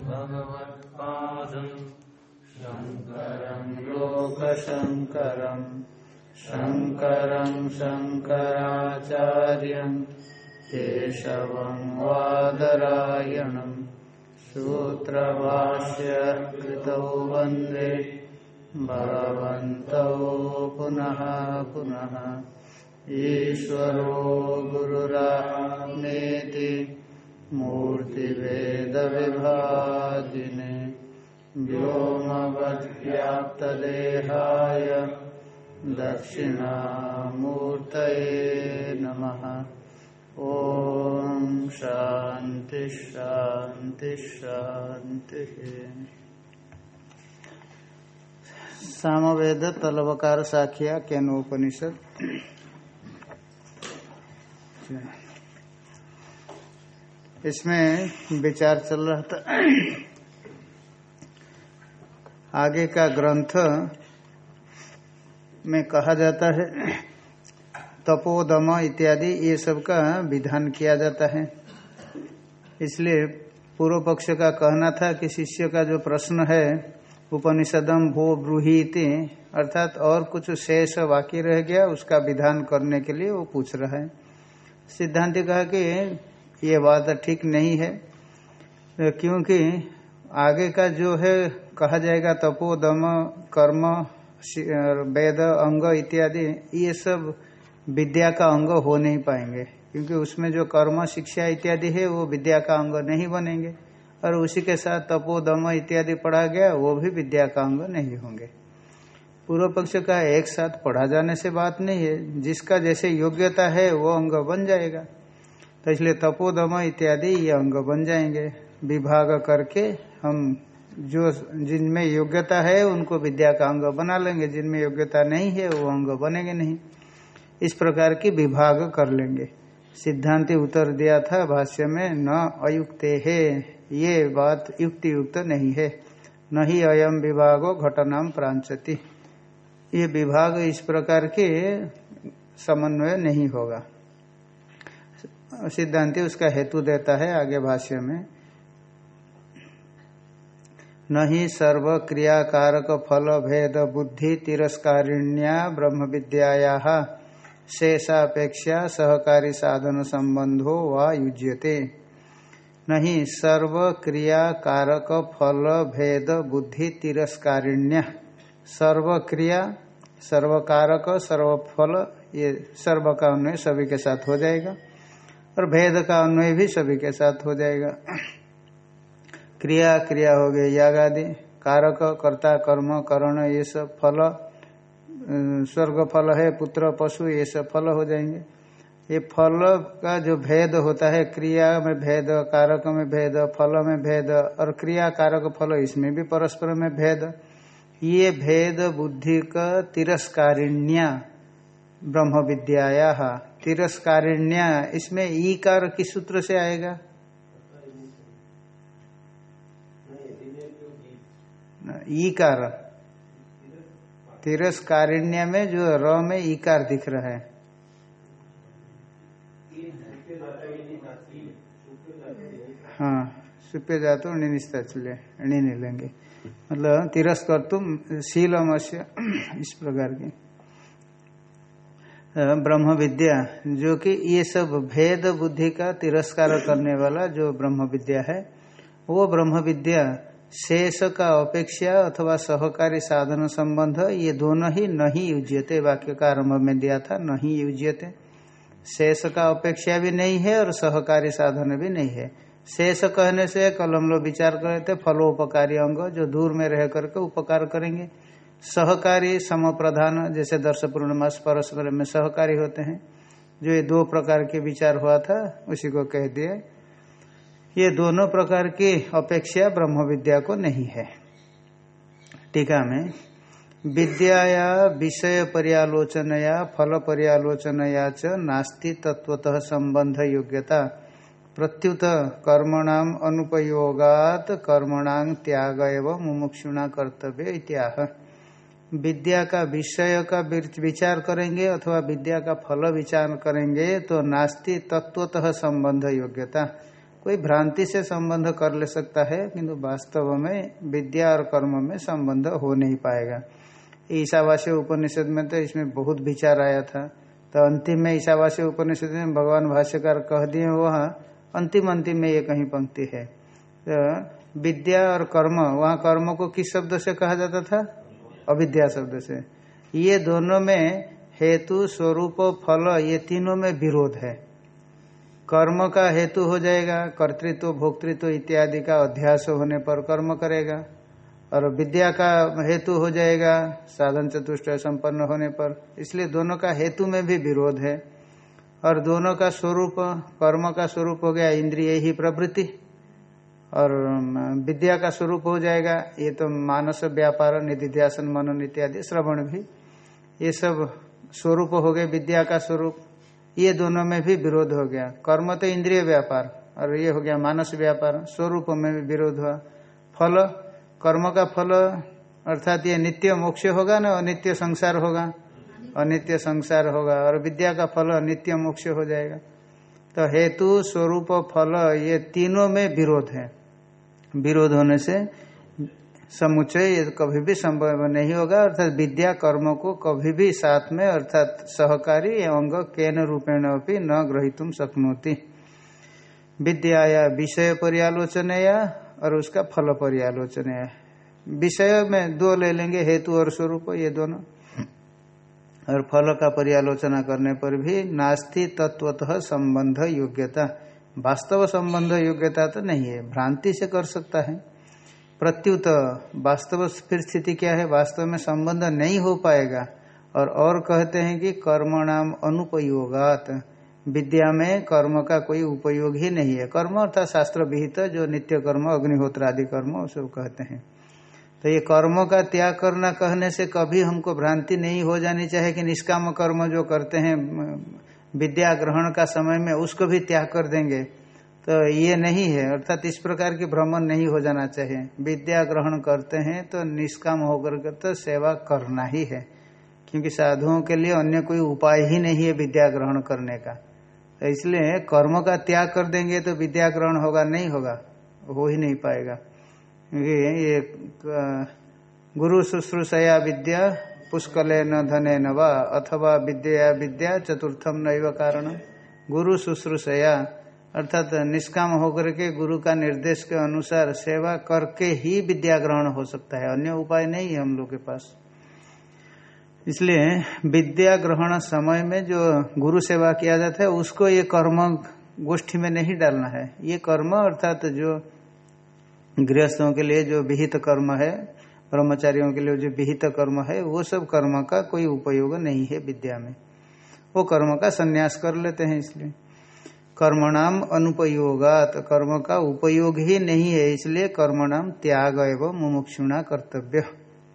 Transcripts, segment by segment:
भगवत्पादम् शङ्करम् लोकशङ्करम् शङ्करम् शङ्कराचार्यम् केशवम् वादरायणम् सूत्रभाष्य वंदे भगवन्तौ पुनः पुनः। ईश्वरो गुरुरात्मेति मूर्तिवेदविभागिने व्योमवद्व्याप्तदेहाय दक्षिणामूर्तये नमः। ॐ शान्ति शान्ति शान्तिः। सामवेद तलवकार साखिया केनोपनिषद इसमें विचार चल रहा था। आगे का ग्रंथ में कहा जाता है, तपोदम इत्यादि, ये सब का विधान किया जाता है। इसलिए पूर्व पक्ष का कहना था कि शिष्य का जो प्रश्न है उपनिषदम भो ब्रूहीति, अर्थात और कुछ शेष बाकी रह गया, उसका विधान करने के लिए वो पूछ रहा है। सिद्धांत कहा कि ये बात ठीक नहीं है। क्योंकि आगे का जो है, कहा जाएगा तपो, दम, कर्म वेद, अंग इत्यादि, ये सब विद्या का अंग हो नहीं पाएँगे। क्योंकि उसमें जो कर्म, शिक्षा इत्यादि है, वो विद्या का अंग नहीं बनेंगे। और उसी के साथ तपो, दम इत्यादि पढ़ा गया, वो भी विद्या का अंग नहीं होंगे। पूर्व पक्ष का एक साथ पढ़ा जाने से बात नहीं है। जिसका जैसे योग्यता है, वो अंग बन जाएगा। तो इसलिए तपोदम इत्यादि ये अंग बन जाएँगे। विभाग करके हम जो जिनमें योग्यता है, उनको विद्या का अंग बना लेंगे। जिनमें योग्यता नहीं है, वो अंग बनेंगे नहीं। इस प्रकार की विभाग कर लेंगे। सिद्धांति उत्तर दिया था भाष्य में, न अयुक्ते है, ये बात युक्ति युक्त नहीं है। न ही अयम विभागो घटनाम प्रांचति। ये विभाग इस प्रकार के समन्वय नहीं होगा। सिद्धांति उसका हेतु देता है आगे भाष्य में। न ही सर्व क्रियाकारक फल भेद बुद्धि तिरस्कारिण्या ब्रह्म विद्याया शेषापेक्षा सहकारी साधन संबंधो व युज्यते। नहीं सर्व क्रिया कारक फल भेद बुद्धि तिरस्कारिण्य। सर्व क्रिया सर्व कारक सर्व फल ये सर्व का अन्वय सभी के साथ हो जाएगा। और भेद का अन्वय भी सभी के साथ हो जाएगा। क्रिया क्रिया हो गए याग आदि कारक, कर्ता, कर्म, करण, ये सब फल स्वर्ग फल है, पुत्र, पशु, ये सब फल हो जाएँगे। ये फल का जो भेद होता है, क्रिया में भेद, कारक में भेद, फल में भेद, और क्रिया, कारक, फल, इसमें भी परस्पर में भेद। ये भेद बुद्धि का तिरस्कारिण्या ब्रह्म विद्याया तिरस्कारिण्या, इसमें ई कार किस सूत्र से आएगा? ई कार तिरस्कारिण्य में जो र में ईकार दिख रहा है। हाँ सुप्य जातो निनिस्ता चले लेंगे मतलब तिरस्कर तुम शीलमस्य, इस प्रकार की। ब्रह्म विद्या, जो कि ये सब भेद बुद्धि का तिरस्कार करने वाला जो ब्रह्म विद्या है, वो ब्रह्म विद्या शेष का अपेक्षा अथवा सहकारी साधन संबंध, ये दोनों ही नहीं युज्यते, वाक्य का आरंभ में दिया था, नहीं युज्यते। शेष का अपेक्षा भी नहीं है और सहकारी साधन भी नहीं है। शेष कहने से कल हम लोग विचार कर थे फलोपकारी अंग जो दूर में रह करके उपकार करेंगे। सहकारी सम प्रधान जैसे दर्श पूर्णमास परस्पर में सहकारी होते हैं, जो ये दो प्रकार के विचार हुआ था, उसी को कह दिए। ये दोनों प्रकार की अपेक्षा ब्रह्म विद्या को नहीं है। टीका में, विद्याया विषय पर्यालोचनया, फल पर्यालोचनया च नास्ति तत्वतः संबंध योग्यता। प्रत्युत कर्मणाम अनुपयोगात कर्मणांग त्याग एवं मुमुक्षुणा कर्तव्य इत्याह। विद्या का विषय का विचार करेंगे अथवा विद्या का फल विचार करेंगे तो नास्ति तत्वतः संबंध योग्यता। कोई भ्रांति से संबंध कर ले सकता है, किंतु वास्तव में विद्या और कर्म में संबंध हो नहीं पाएगा। ईशावास्य उपनिषद में तो इसमें बहुत विचार आया था। तो अंतिम में ईशावास्य उपनिषद में भगवान भाष्यकार कह दिए, वह अंतिम अंतिम में ये कहीं पंक्ति है। तो विद्या और कर्म, वहाँ कर्म को किस शब्द से कहा जाता था? अविद्या शब्द से। ये दोनों में हेतु, स्वरूप फल, ये तीनों में विरोध है। कर्म का हेतु हो जाएगा, कर्तृत्व, भोक्तृत्व इत्यादि का अध्यास होने पर कर्म करेगा। और विद्या का हेतु हो जाएगा, साधन चतुष्ट संपन्न होने पर। इसलिए दोनों का हेतु में भी विरोध है। और दोनों का स्वरूप, कर्म का स्वरूप हो गया, इंद्रिय ही प्रवृत्ति। और विद्या का स्वरूप हो जाएगा। ये तो मानस व्यापार, निधिध्यासन मनन इत्यादि श्रवण भी, ये सब स्वरूप हो गए, विद्या का स्वरूप। ये दोनों में भी विरोध हो गया। कर्म तो इंद्रिय व्यापार, और ये हो गया मानस व्यापार। स्वरूप में भी विरोध हुआ। फल, कर्म का फल, अर्थात ये नित्य मोक्ष होगा ना, अनित्य संसार होगा? अनित्य संसार होगा, और विद्या का फल, नित्य मोक्ष हो जाएगा। तो हेतु, स्वरूप, फल, ये तीनों में विरोध है। विरोध होने से समुचय ये कभी भी संभव नहीं होगा, अर्थात विद्या कर्म को कभी भी साथ में, अर्थात सहकारी अंग केन रूपेण अपनी न ग्रहितुम शक्नोति। विद्या या विषय पर्यालोचनया और उसका फल पर्यालोचनया। विषय में दो ले लेंगे, हेतु और स्वरूप, ये दोनों। और फल का पर्यालोचना करने पर भी नास्ति तत्वतः संबंध योग्यता। वास्तव संबंध योग्यता तो नहीं है, भ्रांति से कर सकता है। प्रत्युत वास्तव फिर स्थिति क्या है? वास्तव में संबंध नहीं हो पाएगा। और और कहते हैं कि कर्म नाम अनुपयोगात। विद्या में कर्म का कोई उपयोग ही नहीं है। कर्म अर्थात शास्त्र विहित, जो नित्य कर्म, अग्निहोत्र आदि कर्म सब कहते हैं। तो ये कर्मों का त्याग करना कहने से कभी हमको भ्रांति नहीं हो जानी चाहिए कि निष्काम कर्म जो करते हैं विद्या ग्रहण का समय में उसको भी त्याग कर देंगे। तो ये नहीं है, अर्थात इस प्रकार की भ्रमण नहीं हो जाना चाहिए। विद्या ग्रहण करते हैं तो निष्काम होकर के तो सेवा करना ही है, क्योंकि साधुओं के लिए अन्य कोई उपाय ही नहीं है विद्या ग्रहण करने का। तो इसलिए कर्म का त्याग कर देंगे तो विद्या ग्रहण होगा, नहीं होगा, हो ही नहीं पाएगा। क्योंकि ये गुरु शुश्रूषया विद्या पुष्कले न धने न अथवा विद्या विद्या चतुर्थम नैव कारण। गुरु शुश्रूषया, अर्थात निष्काम होकर के गुरु का निर्देश के अनुसार सेवा करके ही विद्या ग्रहण हो सकता है, अन्य उपाय नहीं है हम लोग के पास। इसलिए विद्या ग्रहण समय में जो गुरु सेवा किया जाता है, उसको ये कर्म गोष्ठी में नहीं डालना है। ये कर्म अर्थात जो गृहस्थों के लिए जो विहित कर्म है ब्रह्मचारियों के लिए जो विहित कर्म है, वो सब कर्म का कोई उपयोग नहीं है विद्या में। वो कर्म का संन्यास कर लेते हैं इसलिए। कर्मणाम अनुपयोगात, कर्म का उपयोग ही नहीं है इसलिए कर्मणाम त्याग एवं मुमुक्षुणा कर्तव्य।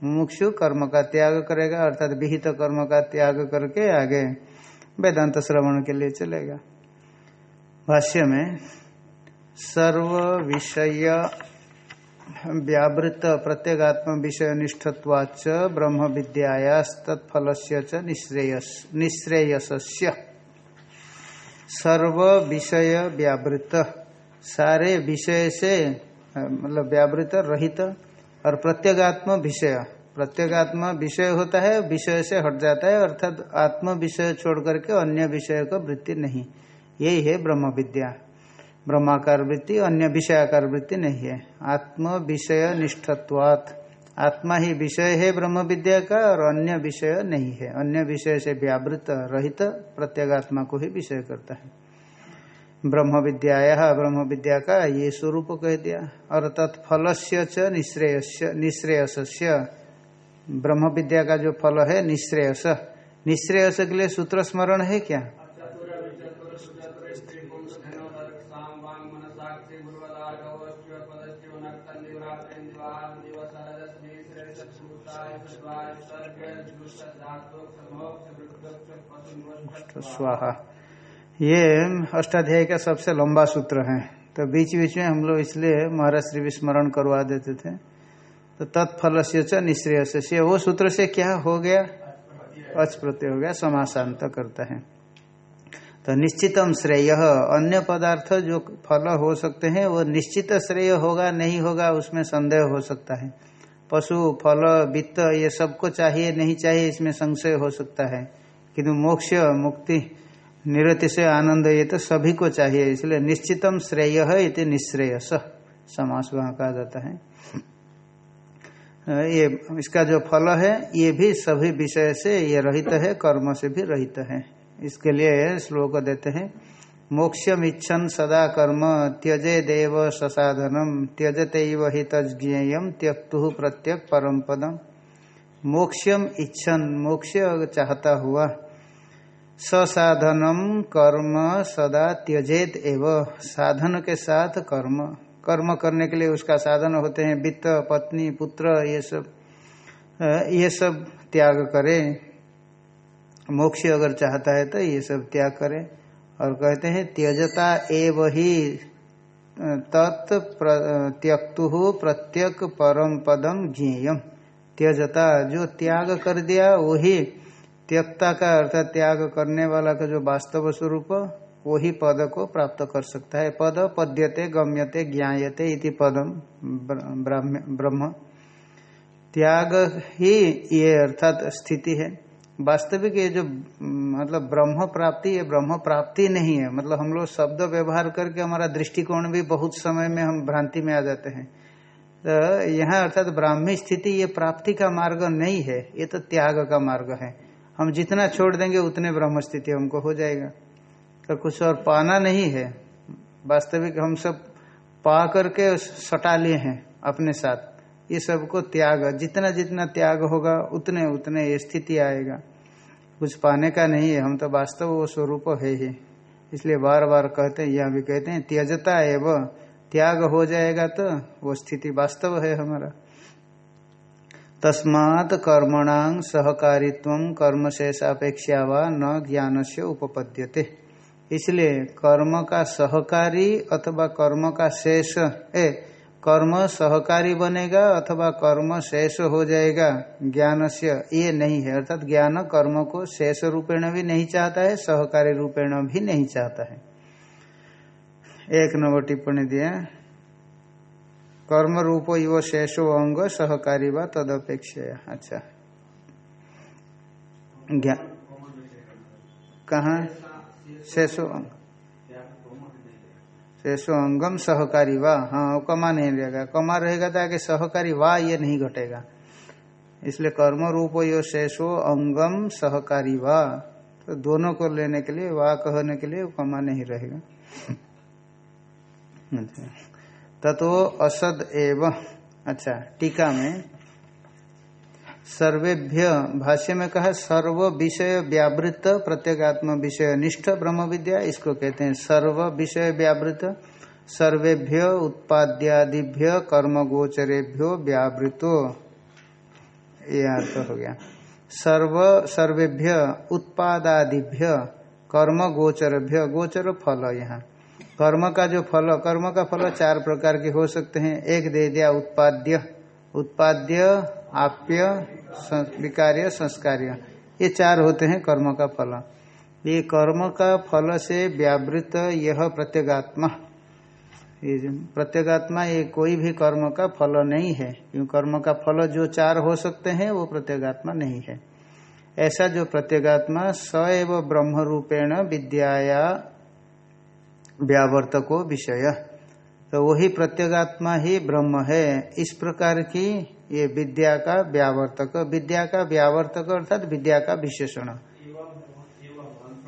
मुमुक्षु कर्म का त्याग करेगा, अर्थात विहित कर्म का त्याग करके आगे वेदांत श्रवण के लिए चलेगा। भाष्य में सर्व विषय व्यावृत प्रत्येगात्म विषय निष्ठत्वाच ब्रह्म विद्यायास्तत्फल निश्रेयस सर्व विषय व्यावृत। सारे विषय से मतलब व्यावृत, रहित, और प्रत्येगात्म विषय। प्रत्येगात्म विषय होता है, विषय से हट जाता है, अर्थात आत्म विषय छोड़ करके अन्य विषय का वृत्ति नहीं। यही है ब्रह्म विद्या। ब्रह्माकार वृत्ति अन्य विषयाकार वृत्ति नहीं है। आत्म विषय निष्ठत्वात्। आत्मा ही विषय है ब्रह्म विद्या का और अन्य विषय नहीं है। अन्य विषय से व्यावृत रहित प्रत्येगात्मा को ही विषय करता है। ब्रह्म विद्या ब्रह्म विद्या का ये स्वरूप कह दिया। और तत्फल से निश्रेयस ब्रह्म विद्या का जो फल है निश्रेयस। निश्रेयस के लिए सूत्र स्मरण है क्या? स्वाहा। ये अष्टाध्याय का सबसे लंबा सूत्र है। तो बीच बीच में हम लोग इसलिए महाराज श्री विस्मरण करवा देते थे। तो तत्फल से च निश्रेय से वो सूत्र से क्या हो गया? अच प्रत्यय हो गया समाशांत करता है। तो निश्चितम श्रेय, अन्य पदार्थ जो फल हो सकते हैं, वो निश्चित श्रेय होगा, नहीं होगा, उसमें संदेह हो सकता है। पशु, फल, वित्त, ये सबको चाहिए, नहीं चाहिए, इसमें संशय हो सकता है। किंतु मोक्ष मुक्ति, निरति से आनंद, ये तो सभी को चाहिए, इसलिए निश्चितम श्रेय है इति निश्रेय समास वहाँ कहा जाता है। ये, इसका जो फल है, ये भी सभी विषय से ये रहित है, कर्म से भी रहित है। इसके लिए श्लोक देते हैं, मोक्षम इच्छन सदा कर्म, त्यजे देव ससाधनम, त्यजते ही तज्ञेयम त्यक्तु प्रत्यक परम पदम। मोक्षम इच्छन, मोक्ष चाहता हुआ ससाधनम कर्म सदा त्यजेत एव। साधन के साथ कर्म। कर्म करने के लिए उसका साधन होते हैं वित्त पत्नी, पुत्र, ये सब। ये सब त्याग करे। मोक्ष अगर चाहता है तो ये सब त्याग करे। और कहते हैं, त्यजता एव ही तत् त्यक्तु प्रत्यक परम पदम ज्ञेयम। त्यजता, जो त्याग कर दिया वही त्यक्ता का अर्थात त्याग करने वाला का जो वास्तव स्वरूप, वही पद को प्राप्त कर सकता है। पद पद्यते, गम्यते, ज्ञायते इति पदम ब्रह्म। त्याग ही ये अर्थात स्थिति है। वास्तविक ये जो मतलब ब्रह्म प्राप्ति, ये ब्रह्म प्राप्ति नहीं है। मतलब हम लोग शब्द व्यवहार करके हमारा दृष्टिकोण भी बहुत समय में हम भ्रांति में आ जाते हैं। तो यहाँ अर्थात ब्राह्मी स्थिति ये प्राप्ति का मार्ग नहीं है, ये तो त्याग का मार्ग है। हम जितना छोड़ देंगे, उतने ब्रह्म स्थिति हमको हो जाएगा। तो कुछ और पाना नहीं है। वास्तविक हम सब पा करके सटा लिए हैं अपने साथ। ये सबको त्याग, जितना जितना त्याग होगा, उतने उतने स्थिति आएगा। कुछ पाने का नहीं है, हम तो वास्तव वो स्वरूप है ही। इसलिए बार बार कहते हैं, यहाँ भी कहते हैं, त्यजता एवं, त्याग हो जाएगा तो वो स्थिति वास्तव है हमारा। तस्मात् कर्मणांग सहकारित्व कर्म से सापेक्षा व न ज्ञान से उपपद्यते। इसलिए कर्म का सहकारी अथवा कर्म का शेष, ए, कर्म सहकारी बनेगा अथवा कर्म शेष हो जाएगा ज्ञान से ये नहीं है। अर्थात ज्ञान कर्म को शेष रूपेण भी नहीं चाहता है, सहकारी रूपेण भी नहीं चाहता है। एक नंबर टिप्पणी दिया। कर्म रूप यो शेषो अंग सहकारी व तदपेक्ष अच्छा। कहा? शेषो अंग। शेषो अंगम सहकारी वाह हाँ कमा नहीं रहेगा। कमा रहेगा तो आगे सहकारी वाह ये नहीं घटेगा। इसलिए कर्म रूप यो शेषो अंगम सहकारी वाह तो दोनों को लेने के लिए वाह कहने के लिए कमा नहीं रहेगा। अच्छा। तत्व असद एवं। अच्छा टीका में सर्वेभ्य, भाष्य में कहा सर्व विषय व्यावृत प्रत्येगात्म विषय निष्ठ ब्रह्म विद्या इसको कहते हैं सर्व विषय व्यावृत, सर्वेभ्य उत्पाद्यादिभ्य कर्म गोचरेभ्यो व्यावृतो। ये अर्थ हो गया। सर्व, सर्वेभ्य उत्पादादिभ्य कर्म गोचरभ्य गोचर फल यहाँ। कर्म का जो फल, कर्म का फल चार प्रकार के हो सकते हैं। एक दे दिया उत्पाद्य उत्पाद्य, आप्य विकार्य संस्कार्य। ये चार होते हैं कर्म का फल। ये कर्म का फल से व्यावृत यह प्रत्येगात्मा। ये प्रत्येगात्मा, ये कोई भी कर्म का फल नहीं है। क्यों? कर्म का फल जो चार हो सकते हैं, वो प्रत्येगात्मा नहीं है। ऐसा जो प्रत्येगात्मा स एव ब्रह्म रूपेण विद्याया व्यावर्तको विषय। तो वही प्रत्येगात्मा ही ब्रह्म है। इस प्रकार की ये विद्या का व्यावर्तक विद्या का व्यावर्तक अर्थात विद्या का विशेषण।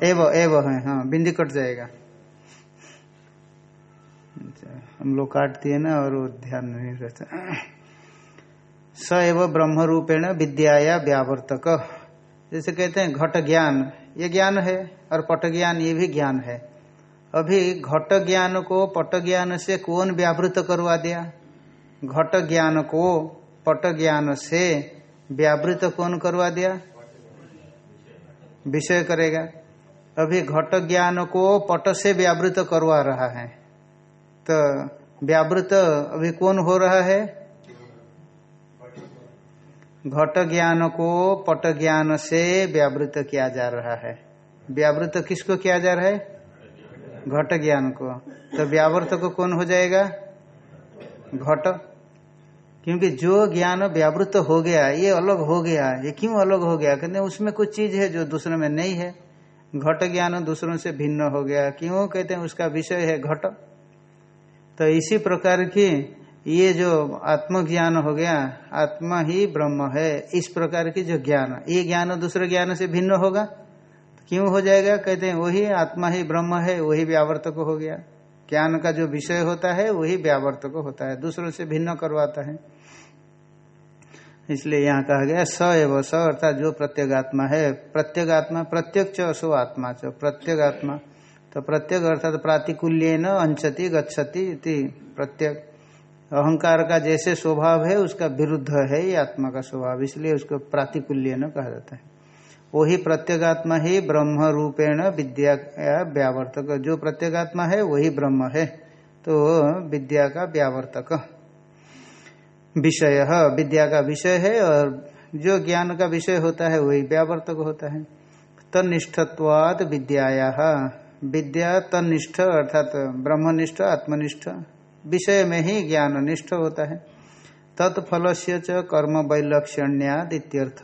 एव एव है हाँ बिंदी कट जाएगा। अच्छा, हम लोग काटती है ना और ध्यान नहीं रहता। स एव ब्रह्म रूपेण विद्या या व्यावर्तक। जैसे कहते हैं घट ज्ञान ये ज्ञान है और पट ज्ञान ये भी ज्ञान है। अभी घट ज्ञान को पट ज्ञान से कौन व्यावृत करवा दिया? घट ज्ञान को पट ज्ञान से व्यावृत कौन करवा दिया? विषय करेगा। अभी घट ज्ञान को पट से व्यावृत करवा रहा है। तो व्यावृत अभी कौन हो रहा है? घट ज्ञान को पट ज्ञान से व्यावृत किया जा रहा है। व्यावृत किसको किया जा रहा है? घट ज्ञान को। तो व्यावर्त को कौन हो जाएगा? घट। क्योंकि जो ज्ञान व्यावृत हो गया, ये अलग हो गया, ये क्यों अलग हो गया? कहते हैं, उसमें कुछ चीज़ है जो दूसरे में नहीं है। घट ज्ञान दूसरों से भिन्न हो गया। क्यों? कहते हैं, उसका विषय है घट। तो इसी प्रकार की ये जो आत्मज्ञान हो गया, आत्मा ही ब्रह्म है। इस प्रकार की जो ज्ञान, ये ज्ञान दूसरे ज्ञान से भिन्न होगा? क्यों हो जाएगा? कहते हैं, वही आत्मा ही ब्रह्म है, वही व्यावर्तक हो गया। ज्ञान का जो विषय होता है, वही व्यावर्तक होता है, दूसरों से भिन्न करवाता है। इसलिए यहाँ कहा गया स एव स अर्थात जो प्रत्येगात्मा है प्रत्येगात्मा प्रत्येक चो आत्मा च प्रत्येगात्मा तो प्रत्येक अर्थात प्रातिकूल्य न अंशति गच्छति प्रत्येक। अहंकार का जैसे स्वभाव है, उसका विरुद्ध है ये आत्मा का स्वभाव, इसलिए उसको प्रातिकूल्य न कहा जाता है। वही प्रत्यगात्मा ही ब्रह्म रूपेण विद्या व्यावर्तक। जो प्रत्येगात्मा है, वही ब्रह्म है। तो विद्या का व्यावर्तक। विषय। विद्या का विषय है और जो ज्ञान का विषय होता है, वही व्यावर्तक होता है। तनिष्ठत्वाद विद्याया। विद्या तनिष्ठ, अर्थात ब्रह्मनिष्ठ, आत्मनिष्ठ, विषय में ही ज्ञान निष्ठ होता है। तत्फल से च कर्म वैलक्षण्याद इत्यर्थ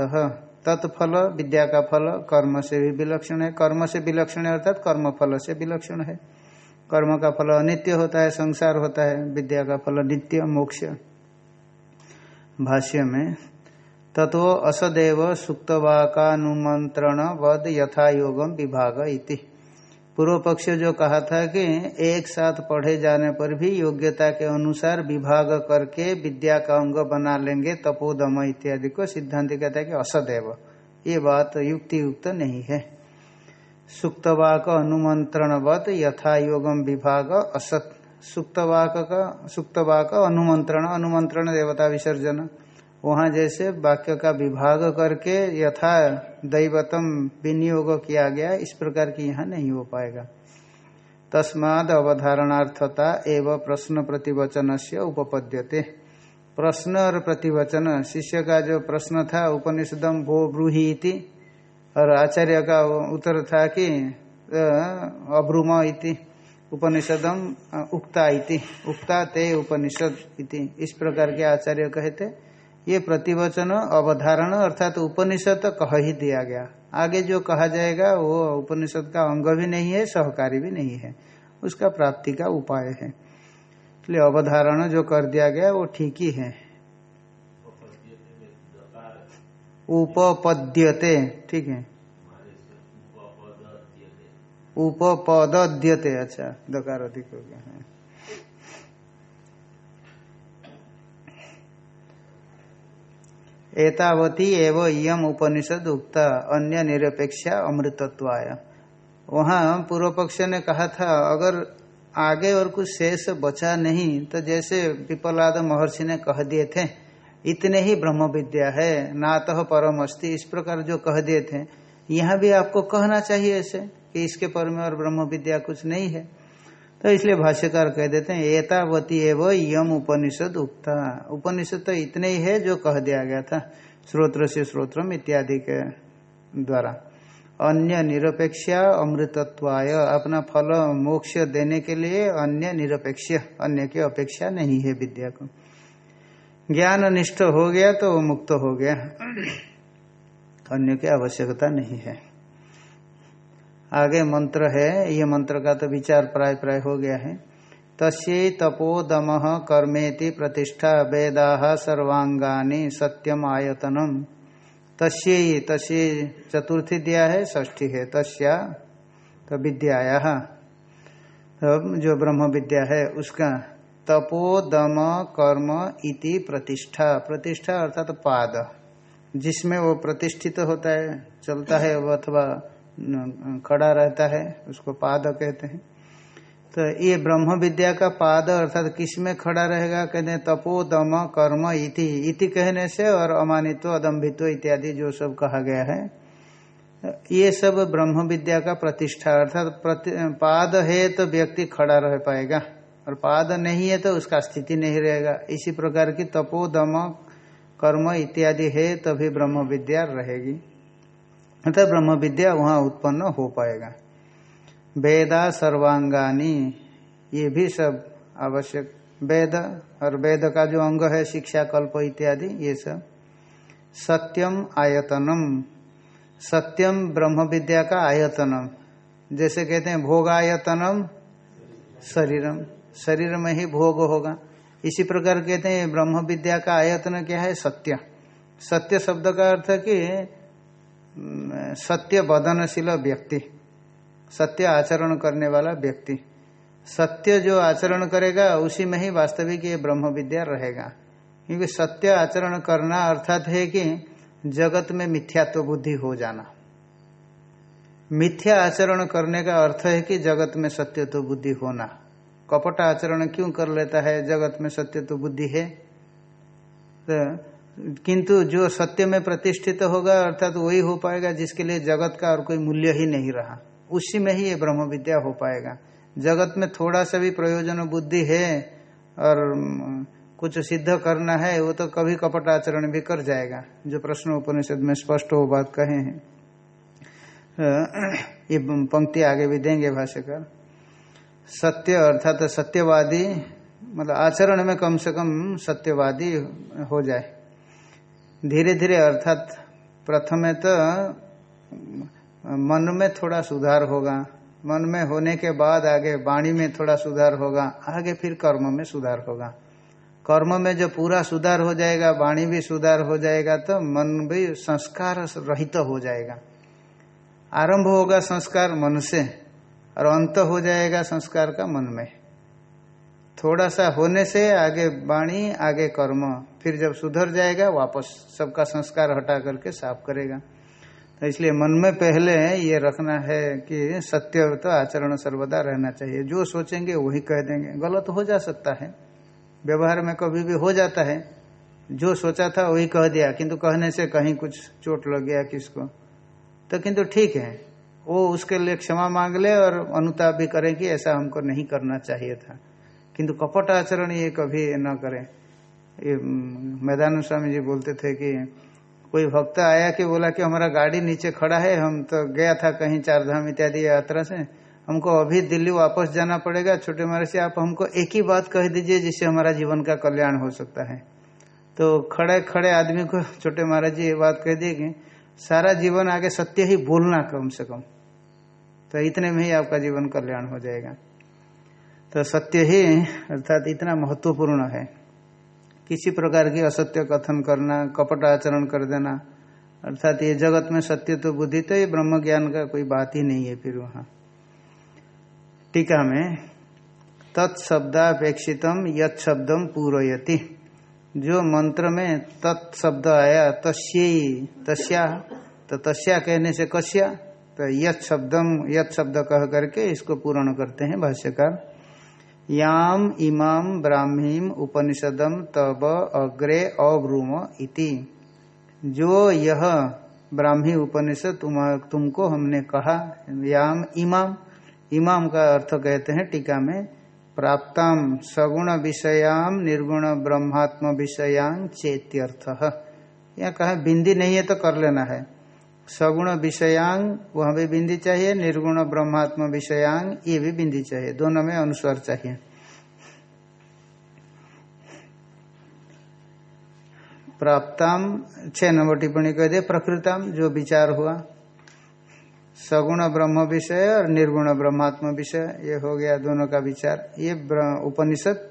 तत्फल, विद्या का फल, कर्म से भी विलक्षण है। कर्म से विलक्षण है अर्थात कर्म फल से विलक्षण है। कर्म का फल अनित्य होता है, संसार होता है। विद्या का फल नित्य, मोक्ष। भाष्य में, तत्व असदेव सुक्तवाकानुमंत्रण वद यथा योगम विभाग इति। पूर्व पक्ष जो कहा था कि एक साथ पढ़े जाने पर भी योग्यता के अनुसार विभाग करके विद्या का अंग बना लेंगे, तपोदम इत्यादि को सिद्धांत कहता है कि असदैव। ये बात युक्ति युक्त नहीं है। सुक्तवाक अनुमंत्रणवत यथा योगम विभाग असत। सुक्तवाक का सुक्तवाक अनुमंत्रण अनुमंत्रण देवता विसर्जन। वहाँ जैसे वाक्य का विभाग करके यथा दैवतम विनियोग किया गया, इस प्रकार की यहाँ नहीं हो पाएगा। तस्माद अवधारणार्थता एवं प्रश्न प्रतिवचन से उपपद्यते। प्रश्न और प्रतिवचन, शिष्य का जो प्रश्न था उपनिषदम भो ब्रूही और आचार्य का उत्तर था कि अभ्रूम इति उपनिषदम उक्ता इति, उक्ता ते उपनिषद इति, इस प्रकार के आचार्य कहते। ये प्रतिवचन, अवधारण अर्थात तो उपनिषद कह ही दिया गया। आगे जो कहा जाएगा, वो उपनिषद का अंग भी नहीं है, सहकारी भी नहीं है। उसका प्राप्ति का उपाय है। इसलिए अवधारण जो कर दिया गया, वो ठीक ही है। उपपद्यते, ठीक है। उपपद्यते अच्छा दकार अधिक हो गया, है। एतावती एवं यम उपनिषद उक्ता अन्य निरपेक्षा अमृतत्वाय। वहाँ पूर्व पक्ष ने कहा था, अगर आगे और कुछ शेष बचा नहीं तो जैसे पिपलाद महर्षि ने कह दिए थे, इतने ही ब्रह्म विद्या है, नातः परम अस्थि इस प्रकार जो कह दिए थे। यहाँ भी आपको कहना चाहिए ऐसे, कि इसके पर में और ब्रह्म विद्या कुछ नहीं है। तो इसलिए भाष्यकार कह देते हैं, एतावती एवं यम उपनिषद उक्ता। उपनिषद तो इतने ही है जो कह दिया गया था, श्रोत्र से श्रोत्रम इत्यादि के द्वारा। अन्य निरपेक्षा अमृतत्वाय, अपना फल मोक्ष देने के लिए अन्य निरपेक्ष अन्य की अपेक्षा नहीं है विद्या को। ज्ञान निष्ठ हो गया तो मुक्त हो गया। अन्य की आवश्यकता नहीं है। आगे मंत्र है, ये मंत्र का तो विचार प्राय प्राय हो गया है। तस्य तपोदम कर्मेति प्रतिष्ठा वेदा सर्वांगानी सत्यम आयतनम तस्य तस्य चतुर्थी दिया है ष्ठी है। तस्या तो विद्याया। तो जो ब्रह्म विद्या है, उसका तपोदम कर्म इति प्रतिष्ठा। प्रतिष्ठा अर्थात तो पाद। जिसमें वो प्रतिष्ठित होता है, चलता है अथवा खड़ा रहता है उसको पाद कहते हैं। तो ये ब्रह्म विद्या का पाद अर्थात किसमें खड़ा रहेगा कहते हैं तपो दम कर्म इति। इति कहने से और अमानित्व अदम्भित्व इत्यादि जो सब कहा गया है ये सब ब्रह्म विद्या का प्रतिष्ठा अर्थात प्रति, पाद है तो व्यक्ति खड़ा रह पाएगा और पाद नहीं है तो उसका स्थिति नहीं रहेगा। इसी प्रकार की तपो दम कर्म इत्यादि है तभी ब्रह्म विद्या रहेगी। अतः ब्रह्म विद्या वहाँ उत्पन्न हो पाएगा। वेदा सर्वांगानी, ये भी सब आवश्यक। वेद और वेद का जो अंग है, शिक्षा, कल्प इत्यादि, ये सब। सत्यम आयतनम। सत्यम ब्रह्म विद्या का आयतनम। जैसे कहते हैं, भोगायतनम शरीरम। शरीर में ही भोग होगा। इसी प्रकार कहते हैं, ब्रह्म विद्या का आयतन क्या है? सत्य। सत्य शब्द का अर्थ है कि सत्य बदनशील व्यक्ति, सत्य आचरण करने वाला व्यक्ति। सत्य जो आचरण करेगा, उसी में ही वास्तविक ये ब्रह्म विद्या रहेगा। क्योंकि सत्य आचरण करना अर्थात है कि जगत में मिथ्यात्व तो बुद्धि हो जाना। मिथ्या आचरण करने का अर्थ है कि जगत में सत्य तो बुद्धि होना। कपट आचरण क्यों कर लेता है? जगत में सत्य तो बुद्धि है। तो किंतु जो सत्य में प्रतिष्ठित होगा, अर्थात तो वही हो पाएगा जिसके लिए जगत का और कोई मूल्य ही नहीं रहा। उसी में ही ये ब्रह्म विद्या हो पाएगा। जगत में थोड़ा सा भी प्रयोजन बुद्धि है और कुछ सिद्ध करना है, वो तो कभी कपट आचरण भी कर जाएगा। जो प्रश्न उपनिषद में स्पष्ट हो बात कहे हैं। ये पंक्ति आगे भी देंगे भाष्यकर। सत्य अर्थात सत्यवादी मतलब आचरण में कम से कम सत्यवादी हो जाए। धीरे धीरे अर्थात प्रथम तो मन में थोड़ा सुधार होगा। मन में होने के बाद आगे वाणी में थोड़ा सुधार होगा। आगे फिर कर्म में सुधार होगा। कर्म में जो पूरा सुधार हो जाएगा, वाणी भी सुधार हो जाएगा तो मन भी संस्कार रहित हो जाएगा। आरंभ होगा संस्कार मन से, और अंत हो जाएगा संस्कार का मन में। थोड़ा सा होने से आगे वाणी, आगे कर्म, फिर जब सुधर जाएगा, वापस सबका संस्कार हटा करके साफ़ करेगा। तो इसलिए मन में पहले ये रखना है कि सत्य तो आचरण सर्वदा रहना चाहिए। जो सोचेंगे वही कह देंगे। गलत हो जा सकता है। व्यवहार में कभी भी हो जाता है। जो सोचा था वही कह दिया, किंतु कहने से कहीं कुछ चोट लग गया किसको? तो किंतु ठीक है। वो उसके लिए क्षमा मांग ले और अनुताप भी करें कि ऐसा हमको नहीं करना चाहिए था। किंतु कपट आचरण ये कभी न करें। ये मैदान स्वामी जी बोलते थे कि कोई भक्त आया कि बोला कि हमारा गाड़ी नीचे खड़ा है, हम तो गया था कहीं चारधाम इत्यादि यात्रा से। हमको अभी दिल्ली वापस जाना पड़ेगा। छोटे महाराज से आप हमको एक ही बात कह दीजिए जिससे हमारा जीवन का कल्याण हो सकता है। तो खड़े खड़े आदमी को छोटे महाराज जी ये बात कह दिए कि सारा जीवन आगे सत्य ही बोलना कम से कम। तो इतने में ही आपका जीवन कल्याण हो जाएगा। तो सत्य ही अर्थात इतना महत्वपूर्ण है। किसी प्रकार की असत्य कथन करना, कपट आचरण कर देना, अर्थात ये जगत में सत्य तो बुद्धि तो ये ब्रह्म ज्ञान का कोई बात ही नहीं है फिर वहाँ। टीका में, तत्शब्दापेक्षितम यत पूरयति। जो मंत्र में तत्शब्द आया, तस्य, तस्या तो तस्या कहने से कस्या तो यत शब्दम शब्द कह करके इसको पूर्ण करते हैं भाष्यकार। याम इमाम ब्राह्मीम उपनिषदम तब अग्रे अब्रूम इति। जो यह ब्राह्मी उपनिषद तुम तुमको हमने कहा, याम इमाम। इमाम का अर्थ कहते हैं टीका में, प्राप्ताम सगुण विषयाम, निर्गुण ब्रह्मात्म विषयांग चेत्यर्थ। यहाँ कहा, बिंदी नहीं है तो कर लेना है। सगुण विषयांग, वहाँ भी बिंदी चाहिए, निर्गुण ब्रह्मात्म विषयांग, ये भी बिंदी चाहिए। दोनों में अनुस्वर चाहिए। प्राप्ताम, छह नंबर टिप्पणी कह दे, प्रकृतम, जो विचार हुआ। सगुण ब्रह्म विषय और निर्गुण ब्रह्मात्म विषय, ये हो गया दोनों का विचार। ये उपनिषद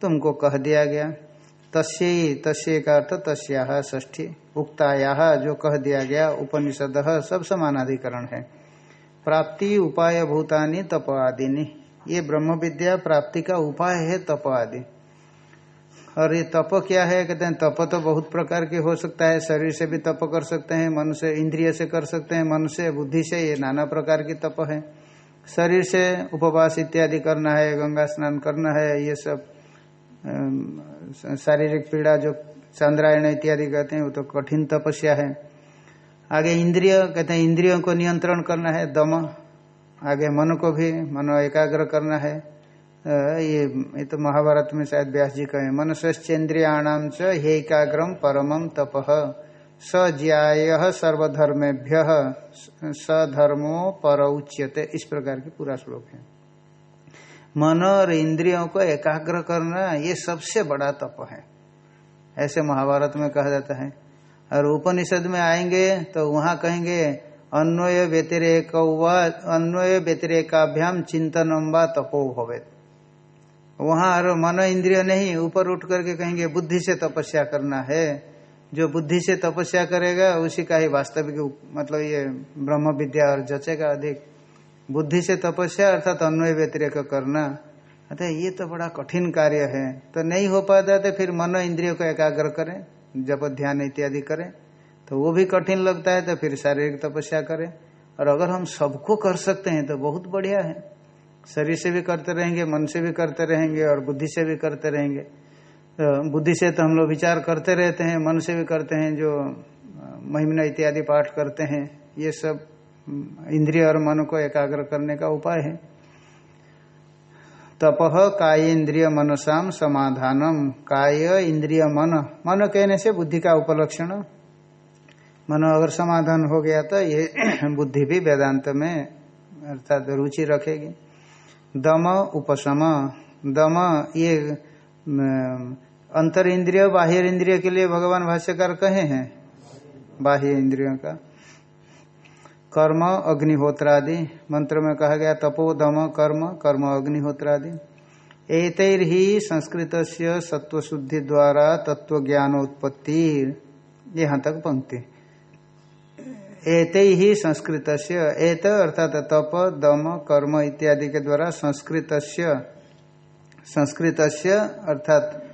तुमको कह दिया गया। तस्य तस्य का अर्थ तस्या ष्ठी उक्ताया जो कह दिया गया उपनिषद सब समानाधिकरण है। प्राप्ति, उपाय, भूतानी, तप आदि ये ब्रह्म विद्या प्राप्ति का उपाय है तप आदि। और ये तप क्या है? कहते हैं, तप तो बहुत प्रकार के हो सकता है। शरीर से भी तप कर सकते हैं, मन से, इंद्रिय से कर सकते हैं, मन से, बुद्धि से, ये नाना प्रकार की तप है। शरीर से उपवास इत्यादि करना है, गंगा स्नान करना है, ये सब शारीरिक पीड़ा जो चंद्रायण इत्यादि कहते हैं, वो तो कठिन तपस्या है। आगे इंद्रिय, कहते हैं, इंद्रियों को नियंत्रण करना है, दम। आगे मन को भी, मन एकाग्र करना है। ये ये तो महाभारत में शायद व्यास जी कहे मनुष्यचेन्द्रियाणाम च हे एकाग्रम परमम तप। स ज्याय सर्वधर्मेभ्य सधर्मो पर उच्यते इस प्रकार की पूरा श्लोक है। मन और इंद्रियों को एकाग्र करना ये सबसे बड़ा तप है। ऐसे महाभारत में कहा जाता है। और उपनिषद में आएँगे तो वहाँ कहेंगे, अन्वय व्यतिरेक अन्वय व्यतिरेकाभ्याम चिंतन व तपो भवे वहाँ और मन इंद्रिय नहीं, ऊपर उठ करके कहेंगे, बुद्धि से तपस्या करना है। जो बुद्धि से तपस्या करेगा, उसी का ही वास्तविक मतलब ये ब्रह्म विद्या और जचेगा अधिक। बुद्धि से तपस्या अर्थात अन्वय व्यतिरेक करना। अतः ये तो बड़ा कठिन कार्य है। तो नहीं हो पाता तो फिर मनो इंद्रियों को एकाग्र करें जब ध्यान इत्यादि करें। तो वो भी कठिन लगता है तो फिर शारीरिक तपस्या करें। और अगर हम सबको कर सकते हैं तो बहुत बढ़िया है। शरीर से भी करते रहेंगे, मन से भी करते रहेंगे और बुद्धि से भी करते रहेंगे। तो बुद्धि से तो हम लोग विचार करते रहते हैं, मन से भी करते हैं, जो महिमना इत्यादि पाठ करते हैं, ये सब। इंद्रिय और मन को एकाग्र करने का उपाय है। तप काय इंद्रिय मनसाम समाधानम। काय इंद्रिय मन। मन कहने से बुद्धि का उपलक्षण। मन अगर समाधान हो गया तो ये बुद्धि भी वेदांत में अर्थात रुचि रखेगी। दम उपशम। दम ये अंतर इंद्रिय बाह्य इंद्रिय के लिए भगवान भाष्यकार कहे हैं। बाह्य इंद्रियों का। कर्म अग्निहोत्रादि, मंत्र में कहा गया तपो, दम, कर्म कर्म अग्निहोत्रादि। एतैर ही संस्कृत से सत्व शुद्धि द्वारा तत्व ज्ञानोत्पत्ति यहाँ तक पंक्ति। एत ही संस्कृत एत अर्थात तप, दम, कर्म इत्यादि के द्वारा संस्कृत संस्कृत अर्थात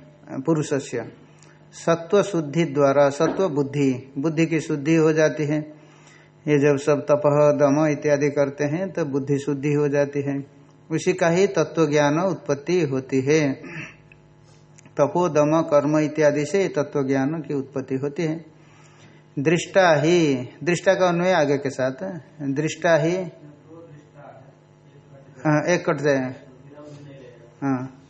पुरुष से सत्व शुद्धि द्वारा सत्व बुद्धि बुद्धि की शुद्धि हो जाती है। ये जब सब तप, दम इत्यादि करते हैं तो बुद्धि शुद्धि हो जाती है। उसी का ही तत्व ज्ञान उत्पत्ति होती है। तपो, दम, कर्म इत्यादि से तत्व ज्ञान की उत्पत्ति होती है। दृष्टा ही, दृष्टा का अन्वय आगे के साथ। दृष्टा ही हाँ एक कट जाए। हाँ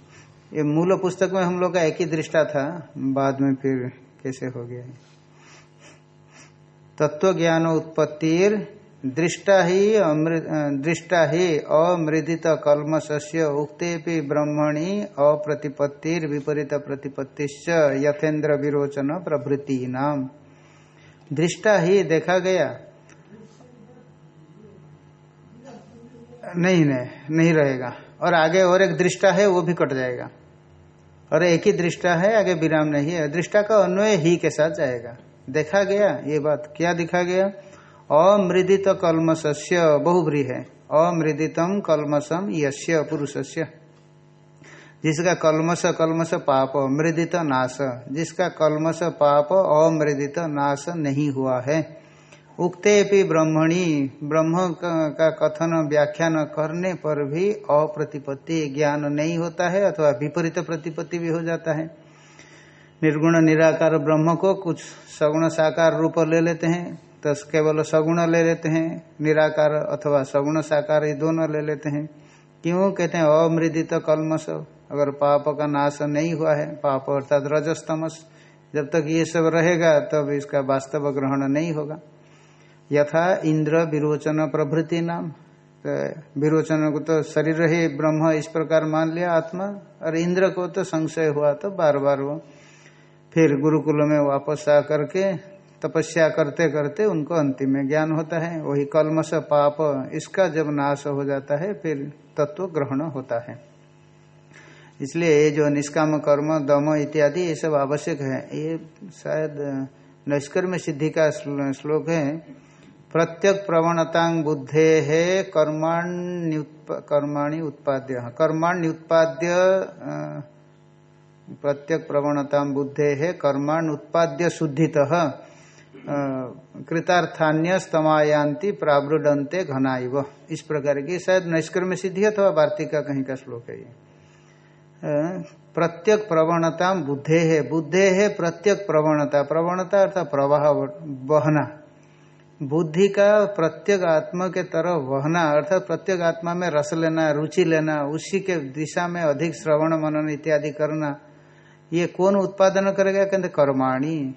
ये मूल पुस्तक में हम लोग का एक ही दृष्टा था, बाद में फिर कैसे हो गया? तत्व ज्ञान उत्पत्तिर दृष्टा ही दृष्टा ही अमृदित कलमस्य उक्ते ब्रह्मणि अप्रतिपत्तिर विपरीत प्रतिपत्तिश्च यथेन्द्र विरोचन प्रभृति नाम दृष्टा ही देखा गया? नहीं नहीं नहीं रहेगा। और आगे और एक दृष्टा है, वो भी कट जाएगा। और एक ही दृष्टा है, आगे विराम नहीं है। दृष्टा का अन्वय ही के साथ जाएगा। देखा गया, ये बात क्या दिखा गया? अमृदित कलमस्य बहुब्री है। अमृदितम कलमसम यश्य पुरुषस्य। जिसका कलमस कलमस पाप, मृदित नाश। जिसका कलमस पाप, अमृदित नाश नहीं हुआ है। उक्ते भी ब्रह्मणी, ब्रह्म का कथन, व्याख्यान करने पर भी अप्रतिपत्ति ज्ञान नहीं होता है, अथवा विपरीत प्रतिपत्ति भी हो जाता है। निर्गुण, निराकार ब्रह्म को कुछ सगुण साकार रूप ले लेते हैं। तो केवल सगुण ले लेते हैं। निराकार अथवा सगुण साकार ये दोनों ले लेते हैं। क्यों? कहते हैं, अमृदित कलमस अगर पाप का नाश नहीं हुआ है, पाप अर्थात रजस्तमस, जब तक ये सब रहेगा, तब इसका वास्तव ग्रहण नहीं होगा। यथा इंद्र विरोचन प्रभृति नाम। तो विरोचन को तो शरीर ही ब्रह्म इस प्रकार मान लिया, आत्मा। और इंद्र को तो संशय हुआ तो बार बार वो फिर गुरुकुल में वापस आ करके तपस्या करते करते उनको अंतिम में ज्ञान होता है। वही कलमश पाप, इसका जब नाश हो जाता है, फिर तत्व ग्रहण होता है। इसलिए ये जो निष्काम कर्म, दम इत्यादि, ये सब आवश्यक है। ये शायद नष्कर्म सिद्धि का श्लोक है। प्रत्यक प्रवणतांग बुद्धे है कर्माण्युत्प, कर्माणी उत्पाद्य। कर्माण्य उत्पाद्य प्रत्यक प्रवणता बुद्धे है कर्माण उत्पाद्य शुद्धित कृतार्थान्य स्तमायांति प्रावृडंते घनाइव इस प्रकार की शायद नष्कर्म सिद्धि अथवा वार्तिका कहीं का श्लोक है ये। प्रत्यक प्रवणता बुद्धे है बुद्धे है प्रत्यक प्रवणता प्रवणता अर्थात प्रवाह बहना बुद्धि का प्रत्येक आत्मा के तरह वहना, अर्थात प्रत्येक आत्मा में रस लेना, रुचि लेना, उसी के दिशा में अधिक श्रवण मनन इत्यादि करना ये कौन उत्पादन करेगा? कहते, कर्माणी।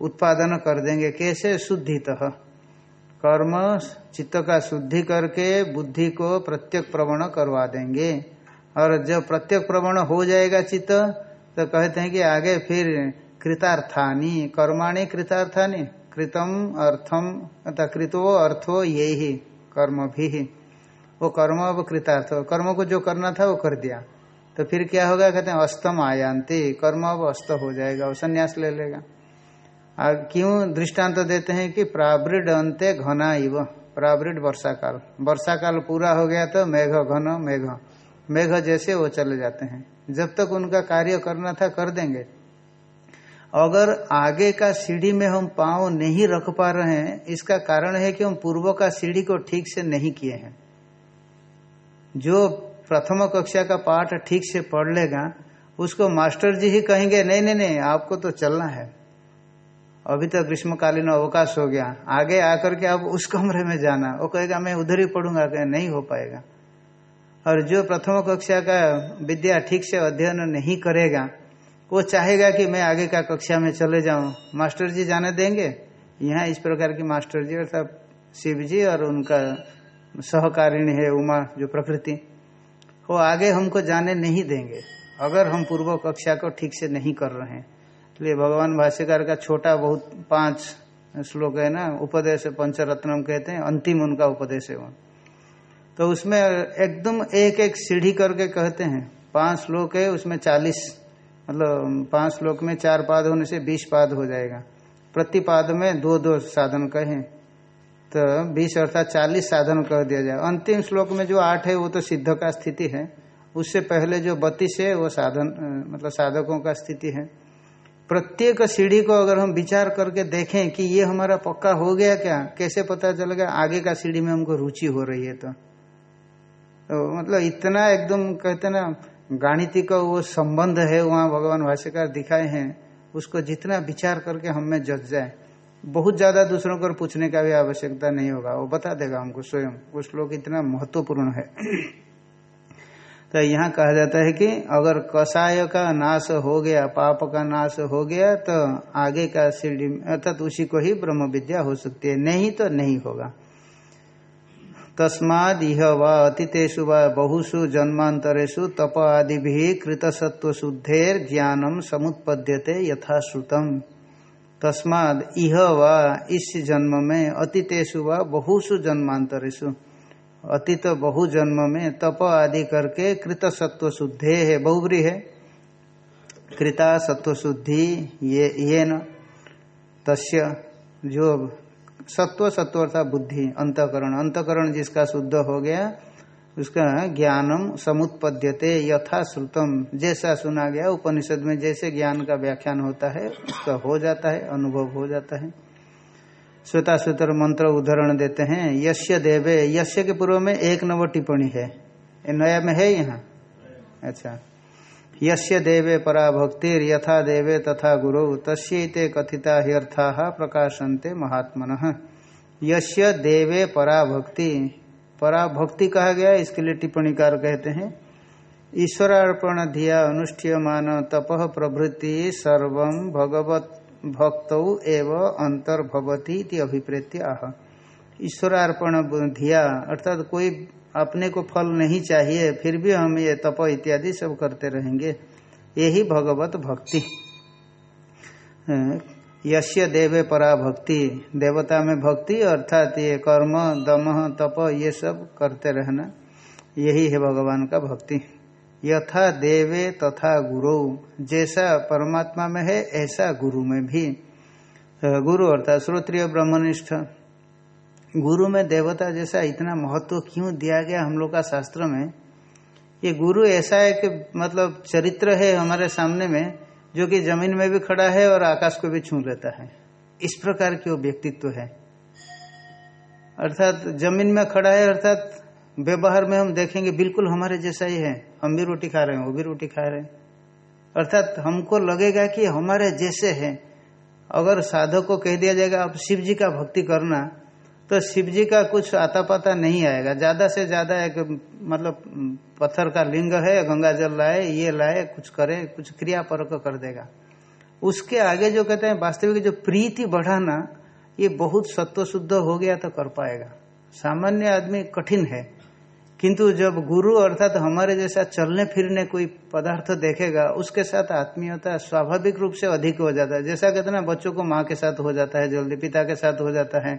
उत्पादन कर देंगे। कैसे? शुद्धितः। कर्म, चित्त का शुद्धि करके बुद्धि को प्रत्यक प्रवण करवा देंगे। और जब प्रत्यक प्रवण हो जाएगा चित्त तो कहते हैं कि आगे फिर कृतार्थानी। कर्माणी कृतार्थानी। कृतम अर्थम अर्थात कृतो अर्थो ये ही कर्म भी। वो कर्म अब कृतार्थ। कर्म को जो करना था, वो कर दिया। तो फिर क्या होगा? कहते हैं अस्तम आयांति कर्म अब अस्त हो जाएगा, वो संन्यास ले लेगा। और क्यों दृष्टांत तो देते हैं कि प्रावृड अंत्य घना इव। प्रावृड वर्षा काल वर्षा काल पूरा हो गया तो मेघ घन, मेघ। मेघ जैसे वो चले जाते हैं। जब तक उनका कार्य करना था, कर देंगे। अगर आगे का सीढ़ी में हम पाँव नहीं रख पा रहे हैं, इसका कारण है कि हम पूर्व का सीढ़ी को ठीक से नहीं किए हैं। जो प्रथम कक्षा का पाठ ठीक से पढ़ लेगा, उसको मास्टर जी ही कहेंगे, नहीं नहीं नहीं, आपको तो चलना है। अभी तक ग्रीष्मकालीन अवकाश हो गया, आगे आकर के अब उस कमरे में जाना। वो कहेगा, मैं उधर ही पढ़ूँगा, कहे, नहीं हो पाएगा। और जो प्रथम कक्षा का विद्या ठीक से अध्ययन नहीं करेगा, वो चाहेगा कि मैं आगे का कक्षा में चले जाऊँ। मास्टर जी जाने देंगे? यहाँ इस प्रकार की मास्टर जी, अर्थात शिव जी और उनका सहकारिणी है उमा, जो प्रकृति। वो आगे हमको जाने नहीं देंगे। अगर हम पूर्व कक्षा को ठीक से नहीं कर रहे हैं इसलिए भगवान भाष्यकार का छोटा बहुत पाँच श्लोक है ना, उपदेश पंचरत्नम कहते हैं, अंतिम उनका उपदेश है वो। तो उसमें एकदम एक एक सीढ़ी करके कहते हैं, पाँच श्लोक है, उसमें चालीस मतलब पाँच श्लोक में चार पाद होने से बीस पाद हो जाएगा। प्रतिपाद में दो दो साधन कहें तो बीस अर्थात चालीस साधन कर दिया जाए। अंतिम श्लोक में जो आठ है वो तो सिद्ध का स्थिति है। उससे पहले जो बत्तीस है वो साधन मतलब साधकों का स्थिति है। प्रत्येक सीढ़ी को अगर हम विचार करके देखें कि ये हमारा पक्का हो गया क्या कैसे पता चलेगा आगे का सीढ़ी में हमको रुचि हो रही है तो, तो मतलब इतना एकदम कहते ना गाणितिक वो संबंध है वहाँ भगवान भाष्यकार दिखाए हैं उसको जितना विचार करके हम जग जाए। बहुत ज़्यादा दूसरों को पूछने का भी आवश्यकता नहीं होगा। वो बता देगा हमको स्वयं। वो श्लोक इतना महत्वपूर्ण है। तो यहाँ कहा जाता है कि अगर कषाय का नाश हो गया, पाप का नाश हो गया तो आगे का सीढ़ी अर्थात उसी को ही ब्रह्म विद्या हो सकती है। नहीं तो नहीं होगा। तस्माद यह व अतीतेषु व बहुषु जन्मांतरेशु तप आदि भी कृतसत्व शुद्धेर ज्ञानम समुत्पद्यते यथाश्रुतम। तस्माद इह व इस जन्म में अतीतेषु व बहुषु जन्मांतरेशु अतीत बहु जन्म में तप आदि करके कृत सत्व शुद्धे है बहुब्री है कृता सत्व शुद्धि ये ये न तस्य जो सत्व सत्व अर्थात बुद्धि, अंतकरण। अंतकरण जिसका शुद्ध हो गया उसका ज्ञानम समुत्पद्यते यथा श्रुतम। जैसा सुना गया उपनिषद में, जैसे ज्ञान का व्याख्यान होता है, उसका हो जाता है, अनुभव हो जाता है। श्वेता सूत्र मंत्र उदाहरण देते हैं यश्य देवे। यश्य के पूर्व में एक नव टिप्पणी है। ये नया में है यहाँ? अच्छा। यश्य देवे परा भक्तिर यथा देवे तथा गुरु तस्ते कथिता ह्यर्था प्रकाशनते महात्मन। यश्य देवे परा भक्ति परा भक्ति कहा गया, इसके लिए टिप्पणीकार कहते हैं, ईश्वरार्पण धिया अनुष्ठीयमान तप प्रभृति सर्व भगवत, भक्त एव अंतर्भवती अभिप्रेत्य आह। ईश्वरार्पण धिया, अर्थात कोई अपने को फल नहीं चाहिए, फिर भी हम ये तप इत्यादि सब करते रहेंगे। यही भगवत भक्ति। यश्य देवे परा भक्ति देवता में भक्ति, अर्थात ये कर्म, दम, तप, ये सब करते रहना, यही है भगवान का भक्ति। यथा देवे तथा गुरु, जैसा परमात्मा में है, ऐसा गुरु में भी। गुरु अर्थात श्रोत्रिय ब्रह्मनिष्ठ। गुरु में देवता जैसा इतना महत्व क्यों दिया गया हम लोग का शास्त्र में? ये गुरु ऐसा है कि मतलब चरित्र है हमारे सामने में जो कि ज़मीन में भी खड़ा है और आकाश को भी छू लेता है। इस प्रकार की वो व्यक्तित्व है। अर्थात ज़मीन में खड़ा है, अर्थात व्यवहार में हम देखेंगे, बिल्कुल हमारे जैसा ही है। हम भी रोटी खा रहे हैं, वो भी रोटी खा रहे हैं। अर्थात हमको लगेगा कि हमारे जैसे है। अगर साधक को कह दिया जाएगा, आप शिव जी का भक्ति करना तो शिव जी का कुछ आता पता नहीं आएगा। ज़्यादा से ज़्यादा एक मतलब पत्थर का लिंग है, गंगा जल लाए, ये लाए, कुछ करे, कुछ क्रिया परक कर देगा। उसके आगे जो कहते हैं, वास्तविक जो प्रीति बढ़ाना, ये बहुत सत्व शुद्ध हो गया तो कर पाएगा। सामान्य आदमी कठिन है। किंतु जब गुरु अर्थात हमारे जैसा चलने फिरने कोई पदार्थ देखेगा, उसके साथ आत्मीयता स्वाभाविक रूप से अधिक हो जाता है। जैसा कहते ना, बच्चों को माँ के साथ हो जाता है, जल्दी पिता के साथ हो जाता है।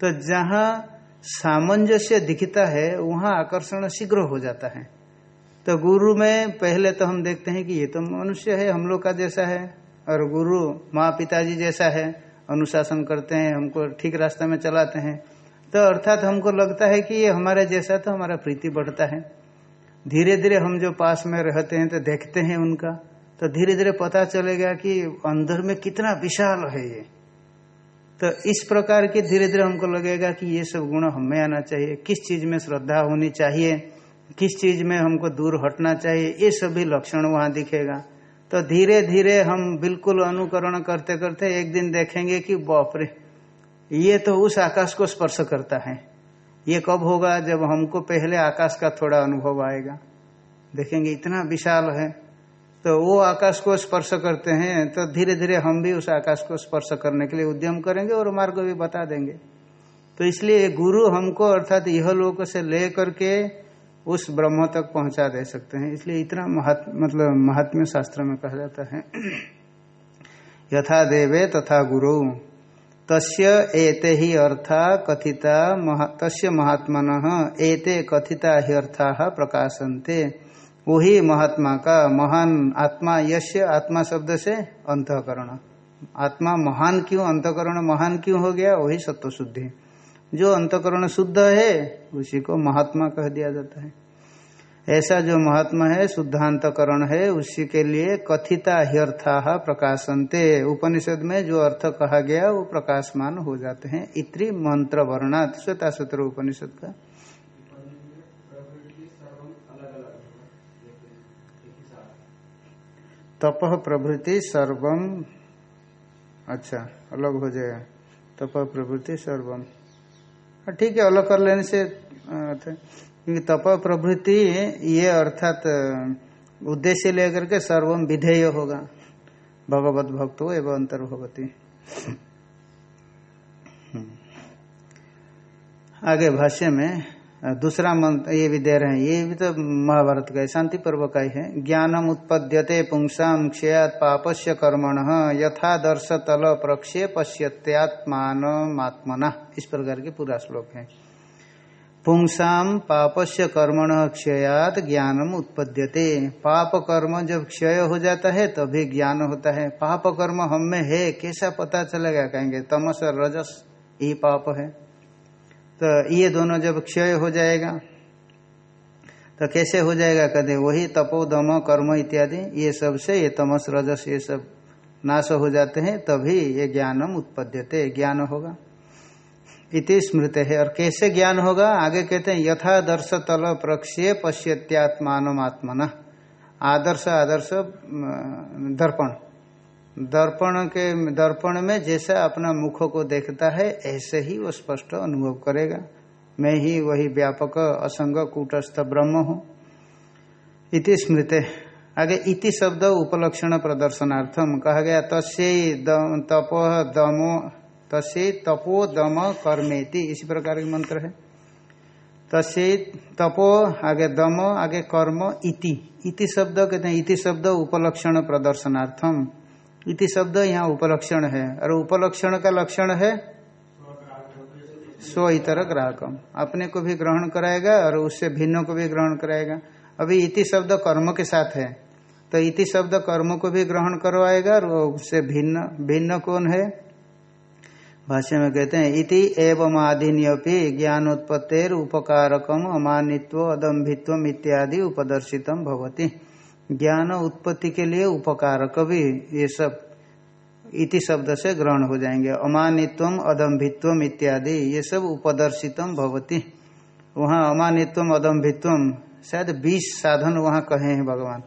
तो जहाँ सामंजस्य दिखता है, वहाँ आकर्षण शीघ्र हो जाता है। तो गुरु में पहले तो हम देखते हैं कि ये तो मनुष्य है, हम लोग का जैसा है, और गुरु माँ पिताजी जैसा है, अनुशासन करते हैं, हमको ठीक रास्ते में चलाते हैं। तो अर्थात हमको लगता है कि ये हमारे जैसा तो हमारा प्रीति बढ़ता है। धीरे धीरे हम जो पास में रहते हैं तो देखते हैं उनका। तो धीरे धीरे पता चलेगा कि अंदर में कितना विशाल है ये। तो इस प्रकार के धीरे धीरे हमको लगेगा कि ये सब गुण हमें आना चाहिए। किस चीज़ में श्रद्धा होनी चाहिए? किस चीज़ में हमको दूर हटना चाहिए? ये सभी लक्षण वहाँ दिखेगा। तो धीरे धीरे हम बिल्कुल अनुकरण करते करते एक दिन देखेंगे कि बापरे ये तो उस आकाश को स्पर्श करता है। ये कब होगा? जब हमको पहले आकाश का थोड़ा अनुभव आएगा। देखेंगे, इतना विशाल है। तो वो आकाश को स्पर्श करते हैं तो धीरे धीरे हम भी उस आकाश को स्पर्श करने के लिए उद्यम करेंगे और मार्ग भी बता देंगे। तो इसलिए गुरु हमको अर्थात यह लोक से ले करके उस ब्रह्म तक पहुँचा दे सकते हैं। इसलिए इतना महत मतलब महात्म्य शास्त्र में कहा जाता है। यथा देवे तथा गुरु। तस्य एते ही अर्था कथिता महा, तस्य महात्मन एते कथिता ही अर्था प्रकाशनते। वही महात्मा का महान आत्मा यश आत्मा शब्द से अंतकरण। आत्मा महान क्यों, अंतकरण महान क्यों हो गया? वही सत्व शुद्धि जो अंतकरण शुद्ध है, उसी को महात्मा कह दिया जाता है। ऐसा जो महात्मा है, शुद्धांतकरण है, उसी के लिए कथिता ह्यर्था प्रकाशनते। उपनिषद में जो अर्थ कहा गया, वो प्रकाशमान हो जाते हैं। इत्री मंत्र वर्णात श्वेता सूत्र उपनिषद का। तप प्रभृति सर्वम अच्छा अलग हो जाएगा। तप प्रभृति सर्वम हाँ, ठीक है अलग कर लेने से क्योंकि तप प्रभृति ये अर्थात उद्देश्य लेकर के सर्वम विधेय होगा। भगवत भक्तो एवं अंतर्भवती। आगे भाष्य में दूसरा मंत्र ये भी दे रहे हैं, ये भी तो महाभारत का शांति पर्व का ही है। ज्ञानम उत्पद्यते पुंसाम क्षयात पापस्य कर्मण, यथा दर्श तल प्रक्षे पश्यत्यात्मात्मना इस प्रकार के पूरा श्लोक है। पुंसाम पापस्य कर्मण क्षयात ज्ञानम उत्पद्यते। पाप कर्म जब क्षय हो जाता है, तभी ज्ञान होता है। पाप कर्म हम में है, कैसा पता चलेगा, कहेंगे, तमस रजस यही पाप है। तो ये दोनों जब क्षय हो जाएगा तो कैसे हो जाएगा? कहते, वही तपो दम कर्म इत्यादि, ये सबसे, ये तमस, रजस, ये सब नाश हो जाते हैं, तभी ये ज्ञानम उत्पद्यते, ज्ञान होगा। इति स्मृत। है और कैसे ज्ञान होगा? आगे कहते हैं, यथा दर्श तल प्रक्षे पश्यत्यात्मान आत्मना आदर्श आदर्श दर्पण। दर्पण के, दर्पण में जैसा अपना मुख को देखता है, ऐसे ही वो स्पष्ट अनुभव करेगा। मैं ही वही व्यापक, असंग, कूटस्थ, ब्रह्म हूँ। इति स्मृत। आगे इति शब्द उपलक्षण प्रदर्शनार्थम कहा गया, तस्य तप दमो, तस्य तपो दम कर्मेति। इसी प्रकार के मंत्र है। तस्य तपो, आगे दम, आगे कर्म, इति। इति शब्द कहते हैं, इति शब्द उपलक्षण प्रदर्शनार्थम इति शब्द यहाँ उपलक्षण है। और उपलक्षण का लक्षण है स्व इतर ग्राहकम। अपने को भी ग्रहण कराएगा और उससे भिन्न को भी ग्रहण कराएगा। अभी इति शब्द कर्म के साथ है। तो इति शब्द कर्म को भी ग्रहण करवाएगा और उससे भिन्न भिन्न कौन है? भाष्य में कहते हैं, इति एवं आधीन्यपि ज्ञानोत्पत्तिर उपकारकम अमानित्व अदम्भित्व इत्यादि उपदर्शितम भवती। ज्ञान उत्पत्ति के लिए उपकारक भी ये सब इति शब्द से ग्रहण हो जाएँगे। अमानित्वम अदम्भित्व इत्यादि, ये सब उपदर्शितम भवती। वहाँ अमानित्वम अदम्भित्व शायद बीस साधन वहाँ कहे हैं भगवान।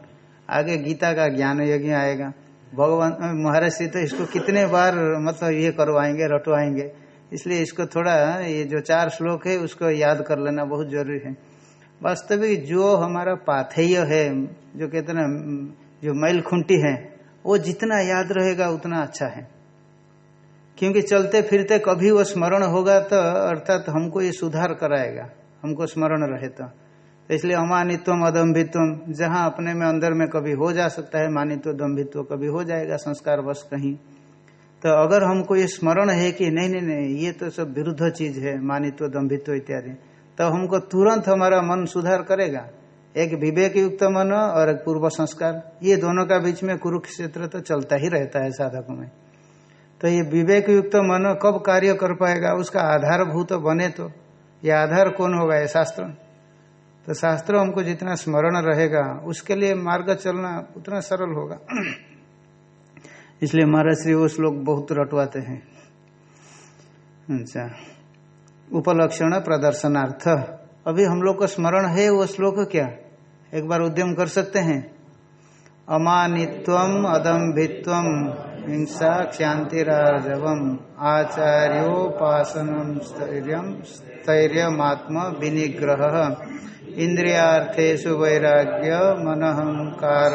आगे गीता का ज्ञान यज्ञ आएगा। भगवान, महाराज महर्षि तो इसको कितने बार मतलब ये करवाएँगे, रटवाएँगे। इसलिए इसको थोड़ा, ये जो चार श्लोक है, उसको याद कर लेना बहुत ज़रूरी है। वास्तविक जो हमारा पाथेय है, जो कहते ना, जो मैल खुंटी है, वो जितना याद रहेगा उतना अच्छा है। क्योंकि चलते फिरते कभी वो स्मरण होगा तो अर्थात हमको ये सुधार कराएगा, हमको स्मरण रहे तो। इसलिए अमानित्व अदम्भित्व जहाँ अपने में, अंदर में कभी हो जा सकता है, मानित्व, दम्भित्व कभी हो जाएगा, संस्कार बस कहीं। तो अगर हमको ये स्मरण है कि नहीं नहीं नहीं, ये तो सब विरुद्ध चीज़ है, मानित्व, दम्भित्व इत्यादि। तो हमको तुरंत हमारा मन सुधार करेगा। एक विवेक युक्त मन और एक पूर्व संस्कार, ये दोनों का बीच में कुरुक्षेत्र तो चलता ही रहता है साधक में। तो ये विवेक युक्त मन कब कार्य कर पाएगा, उसका आधारभूत बने तो ये आधार कौन होगा, ये शास्त्र? तो शास्त्र हमको जितना स्मरण रहेगा, उसके लिए मार्ग चलना उतना सरल होगा। इसलिए महाराज श्री वो श्लोक बहुत रटवाते हैं। अच्छा। उपलक्षण प्रदर्शनार्थ। अभी हम लोग को स्मरण है वो श्लोक क्या? एक बार उद्यम कर सकते हैं। अमानित्व अदम्भित्व हिंसा क्षांतिराजवम आचार्योपासन स्थैर्य स्थैर्यमात्म विनिग्रह इंद्रियार्थेषु वैराग्य मनहंकार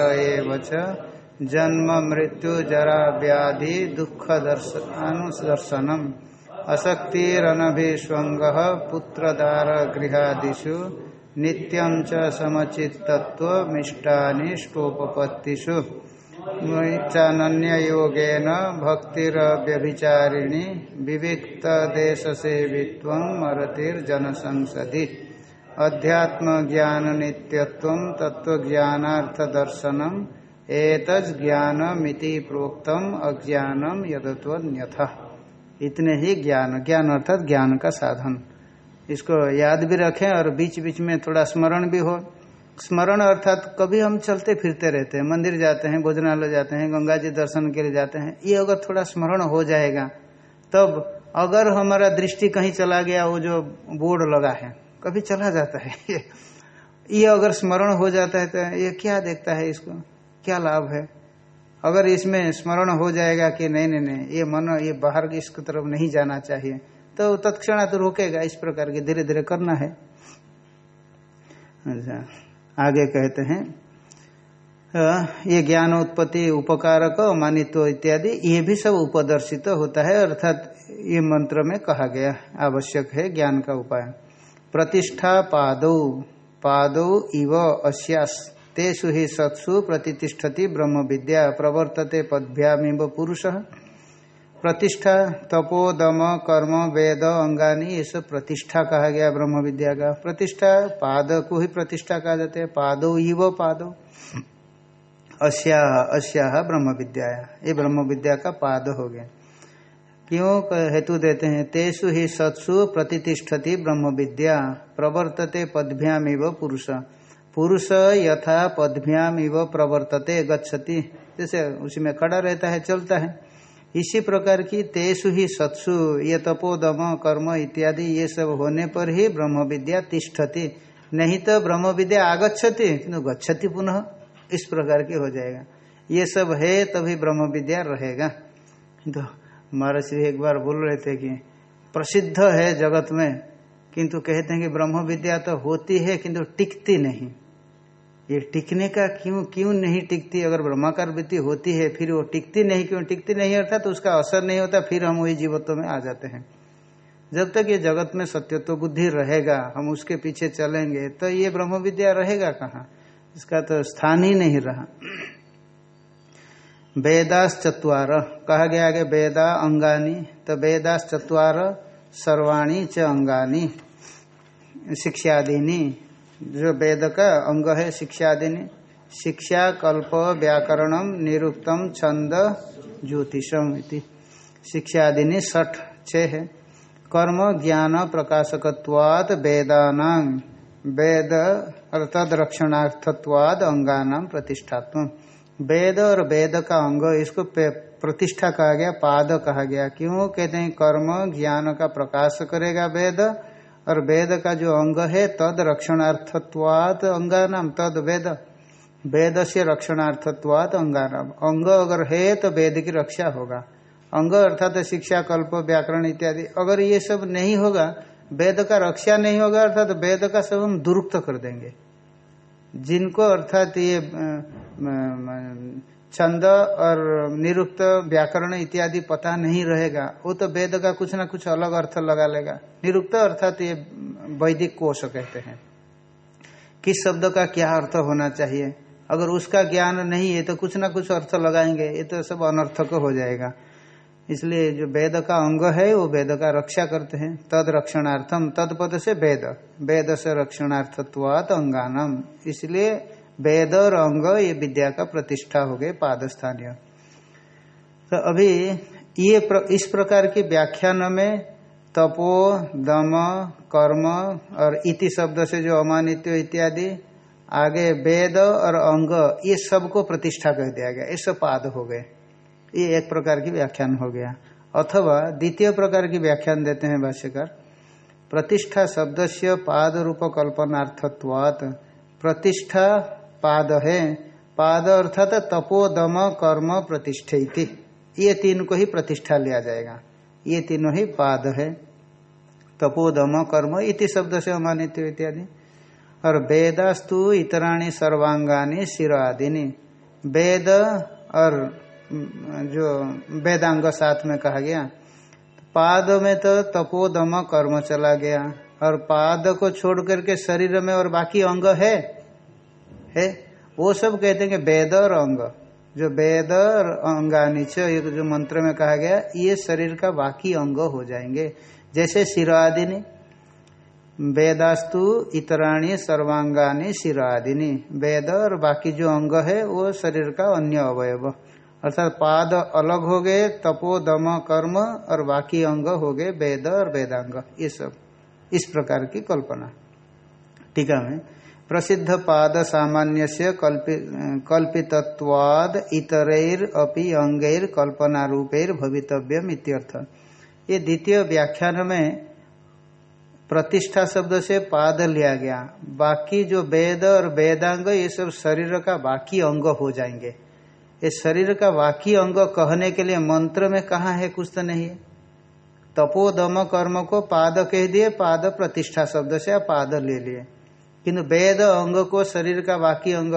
जन्म मृत्यु जरा व्याधि दुख अनुदर्शनम। असक्तिरनभिस्वंग पुत्रदार गृहादिषु नित्यं च समचित्तत्व मिष्टानि स्टोपपत्तिषु चानन्ययोगेन भक्तिरव्यभिचारिणी विविक्त देश सेवित्व मरतिर्जनसंसदि। अध्यात्म ज्ञान नित्यत्व तत्व ज्ञानार्थ दर्शनम एतज ज्ञान मिति प्रोक्तम अज्ञानम यदत्वन्यथ। इतने ही ज्ञान ज्ञान अर्थात ज्ञान का साधन। इसको याद भी रखें और बीच बीच में थोड़ा स्मरण भी हो। स्मरण अर्थात कभी हम चलते फिरते रहते हैं, मंदिर जाते हैं, भोजनालय जाते हैं, गंगा जी दर्शन के लिए जाते हैं। ये अगर थोड़ा स्मरण हो जाएगा, तब अगर हमारा दृष्टि कहीं चला गया, वो जो बोर्ड लगा है, कभी चला जाता है। ये ये अगर स्मरण हो जाता है तो ये क्या देखता है इसको? क्या लाभ है? अगर इसमें स्मरण हो जाएगा कि नहीं नहीं नहीं, ये मन, ये बाहर इसकी तरफ़ नहीं जाना चाहिए तो तत्क्षण तो रोकेगा इस प्रकार के धीरे धीरे करना है। अच्छा आगे कहते हैं ये ज्ञान उत्पत्ति उपकारक, मानित्व इत्यादि, ये भी सब उपदर्शित तो होता है, अर्थात ये मंत्र में कहा गया आवश्यक है ज्ञान का उपाय। प्रतिष्ठा पादौ पादौ इव अश्यास तेषु ही सत्सु प्रतिष्ठति ब्रह्म विद्या प्रवर्तते पदभ्यामिव पुरुष। प्रतिष्ठा, तपो, दम, कर्म, वेद, अंगानी ये सब प्रतिष्ठा कहा गया ब्रह्म विद्या का। प्रतिष्ठा पाद को ही प्रतिष्ठा कहा जाता है। पादो इव पादो। अस्या अस्या ब्रह्म विद्या ये ब्रह्म विद्या का पाद हो गया। क्यों हेतु देते हैं? तेसु ही सत्सु प्रतिष्ठति ब्रह्म विद्या प्रवर्तते पदभ्याम पुरुष। पुरुष यथा पदभ्याम इव प्रवर्तते, गच्छति। जैसे उसी में खड़ा रहता है, चलता है। इसी प्रकार की तेसु ही सत्सु ये तपोदम कर्म इत्यादि, ये सब होने पर ही ब्रह्म विद्या तिष्ठति। नहीं तो ब्रह्म विद्या आगछति किन्तु गच्छति पुनः, इस प्रकार की हो जाएगा। ये सब है, तभी ब्रह्म विद्या रहेगा। तो महर्षि एक बार बोल रहे थे कि प्रसिद्ध है जगत में, किंतु कहते हैं कि ब्रह्म विद्या तो होती है, किंतु टिकती नहीं। ये टिकने का क्यों क्यों नहीं टिकती? अगर ब्रह्माकार वृत्ति होती है, फिर वो टिकती नहीं, क्यों टिकती नहीं? अर्थात तो उसका असर नहीं होता, फिर हम वही जीवत्व में आ जाते हैं। जब तक ये जगत में सत्यत्व बुद्धि रहेगा, हम उसके पीछे चलेंगे तो ये ब्रह्म विद्या रहेगा कहाँ? इसका तो स्थान ही नहीं रहा। वेदास चतवार कहा गया आगे, वेदा अंगानी तो वेदास चतवार सर्वाणी च अंगानी, शिक्षादीनी। जो वेद का अंग है शिक्षा शिक्षादीनी शिक्षा कल्प व्याकरणम निरुक्तम छंद ज्योतिषम इति। शिक्षादीनी सठ छ है। कर्म, ज्ञान प्रकाशकवाद वेदानाम वेद अर्थात रक्षणार्थत्वाद अंगानाम प्रतिष्ठात्म वेद और वेद का अंग, इसको प्रतिष्ठा कहा गया, पाद कहा गया। क्यों? कहते हैं कर्म, ज्ञान का प्रकाश करेगा वेद और वेद का जो अंग है, तद रक्षणार्थत्वात अंगानाम, तद वेद। वेद से रक्षणार्थत्वात अंगानाम। अंग अगर है तो वेद की रक्षा होगा। अंग अर्थात शिक्षा, कल्प, व्याकरण इत्यादि। अगर ये सब नहीं होगा, वेद का रक्षा नहीं होगा, अर्थात वेद का सब हम दुरुक्त कर देंगे। जिनको अर्थात ये छंद और निरुक्त व्याकरण इत्यादि पता नहीं रहेगा, वो तो वेद का कुछ ना कुछ अलग अर्थ लगा लेगा। निरुक्त अर्थात ये वैदिक कोश कहते हैं। किस शब्द का क्या अर्थ होना चाहिए? अगर उसका ज्ञान नहीं है तो कुछ ना कुछ अर्थ लगाएँगे, ये तो सब अनर्थक हो जाएगा। इसलिए जो वेद का अंग है, वो वेद का रक्षा करते हैं। तद रक्षणार्थम तद से वेद वेद से रक्षणार्थत्वात अंगानम। इसलिए वेद और अंग ये विद्या का प्रतिष्ठा हो गए पाद स्थानीय तो अभी ये प्र, इस प्रकार की व्याख्यान में तपो दम कर्म और इति शब्द से जो अमानित्य इत्यादि आगे वेद और अंग ये सबको प्रतिष्ठा कह दिया गया। सब पाद हो गए। ये एक प्रकार की व्याख्यान हो गया। अथवा द्वितीय प्रकार की व्याख्यान देते हैं भाष्यकार। प्रतिष्ठा शब्द से पाद रूप कल्पनार्थत्वात। प्रतिष्ठा पाद है। पाद अर्थात तपोदम कर्म प्रतिष्ठा ये तीन को ही प्रतिष्ठा लिया जाएगा। ये तीनों ही पाद है। तपोदम कर्म इति शब्द से अमानित इत्यादि। और वेदास्तु इतराणी सर्वांगानी शिर आदिनी वेद और जो वेदांग साथ में कहा गया, पाद में तो तपोदम कर्म चला गया। और पाद को छोड़ करके शरीर में और बाकी अंग है। है? वो सब कहते हैं कि वेद और अंग। जो वेद और अंगानिच ये जो मंत्र में कहा गया, ये शरीर का बाकी अंग हो जाएँगे। जैसे शिर आदिनी वेदास्तु इतराणी सर्वांगानी शिर आदिनी वेद और बाकी जो अंग है, वो शरीर का अन्य अवयव। अर्थात पाद अलग हो गए, तपो, दम, कर्म और बाकी अंग हो गए, वेद और वेदांग। ये सब। इस प्रकार की कल्पना। टीका में प्रसिद्ध पाद सामान्य से कल्पितवाद इतरैर अपि अंगैर कल्पना रूपेर भवितव्यम इत्यर्थ। ये द्वितीय व्याख्यान में प्रतिष्ठा शब्द से पाद लिया गया। बाकी जो वेद और वेदांग, ये सब शरीर का बाकी अंग हो जाएँगे। ये शरीर का बाकी अंग कहने के लिए मंत्र में कहा है कुछ तो नहीं है। तपोदम कर्म को पाद कह दिए, पाद प्रतिष्ठा शब्द से पाद ले लिए। किंतु वेद अंग को शरीर का बाकी अंग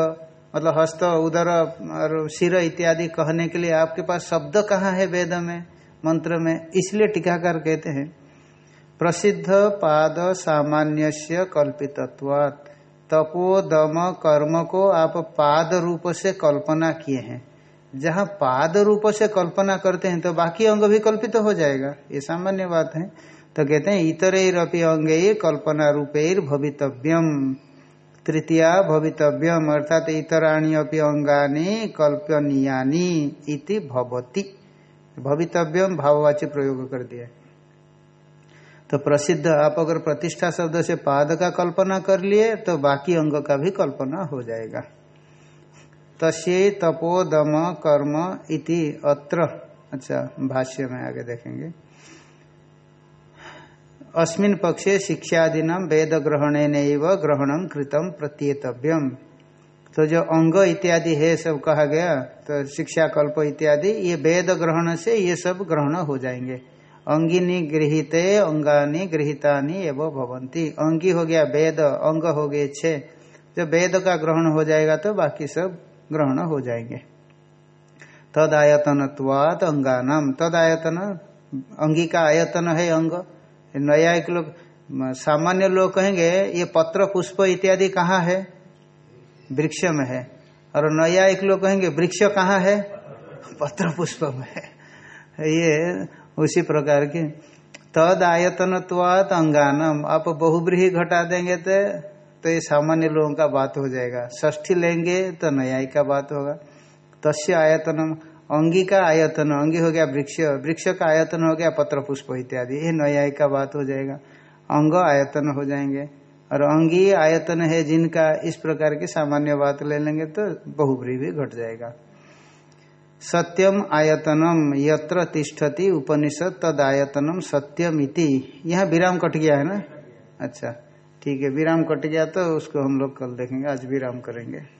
मतलब हस्त, उदर और सिर इत्यादि कहने के लिए आपके पास शब्द कहाँ है वेद में, मंत्र में? इसलिए टीकाकार कहते हैं, प्रसिद्ध पाद सामान्य कल्पितत्वात्। तपोदम कर्म को आप पाद रूप से कल्पना किए हैं। जहाँ पाद रूप से कल्पना करते हैं तो बाकी अंग भी कल्पित तो हो जाएगा। ये सामान्य बात है। तो कहते हैं इतरपि अंगे कल्पना रूपेर भवितव्यम। तृतीया भवितव्यम, अर्थात इतराणी अपनी अंगानी कल्पनीयानी इति भवती। भवितव्यम भाववाची प्रयोग कर दिया। तो प्रसिद्ध आप अगर प्रतिष्ठा शब्द से पाद का कल्पना कर लिए तो बाकी अंग का भी कल्पना हो जाएगा। तस्य तपोदम कर्म इति अत्र। अच्छा भाष्य में आगे देखेंगे। अस्मिन पक्षे शिक्षादीना वेद ग्रहण ग्रहणम कृतम प्रत्येतव्यम। तो जो अंग इत्यादि है सब कहा गया तो शिक्षा कल्प इत्यादि, ये वेद ग्रहण से ये सब ग्रहण हो जाएँगे। अंगिनी गृहित, अंगानी गृहितानी एवं भवंती अंगी हो गया वेद, अंग हो गए छे। जब वेद का ग्रहण हो जाएगा तो बाकी सब ग्रहण हो जाएँगे। तद आयतन अंगानाम तद आयतन अंगी का आयतन है अंग। नया एक लोग सामान्य लोग कहेंगे, ये पत्र, पुष्प इत्यादि कहाँ है? वृक्ष में है। और नया एक लोग कहेंगे, वृक्ष कहाँ है? पत्र, पुष्प में है। ये उसी प्रकार की। तद आयतन अंगानम। आप बहुब्रीही घटा देंगे तो तो ये सामान्य लोगों का बात हो जाएगा। ष्ठी लेंगे तो न्यायी का बात होगा। तस्य आयतनम। अंगी का आयतन, अंगी हो गया वृक्ष वृक्ष का आयतन हो गया पत्र पुष्प इत्यादि। ये न्यायी का बात हो जाएगा। अंग आयतन हो जाएँगे। और अंगी आयतन है जिनका इस प्रकार की सामान्य बात ले लेंगे तो बहुब्री भी घट जाएगा। सत्यम आयतनम यत्र तिष्ठति उपनिषद तद आयतनम सत्यम इति यहाँ विराम कट गया है ना? अच्छा ठीक है, विराम कट गया तो उसको हम लोग कल देखेंगे, आज विराम करेंगे।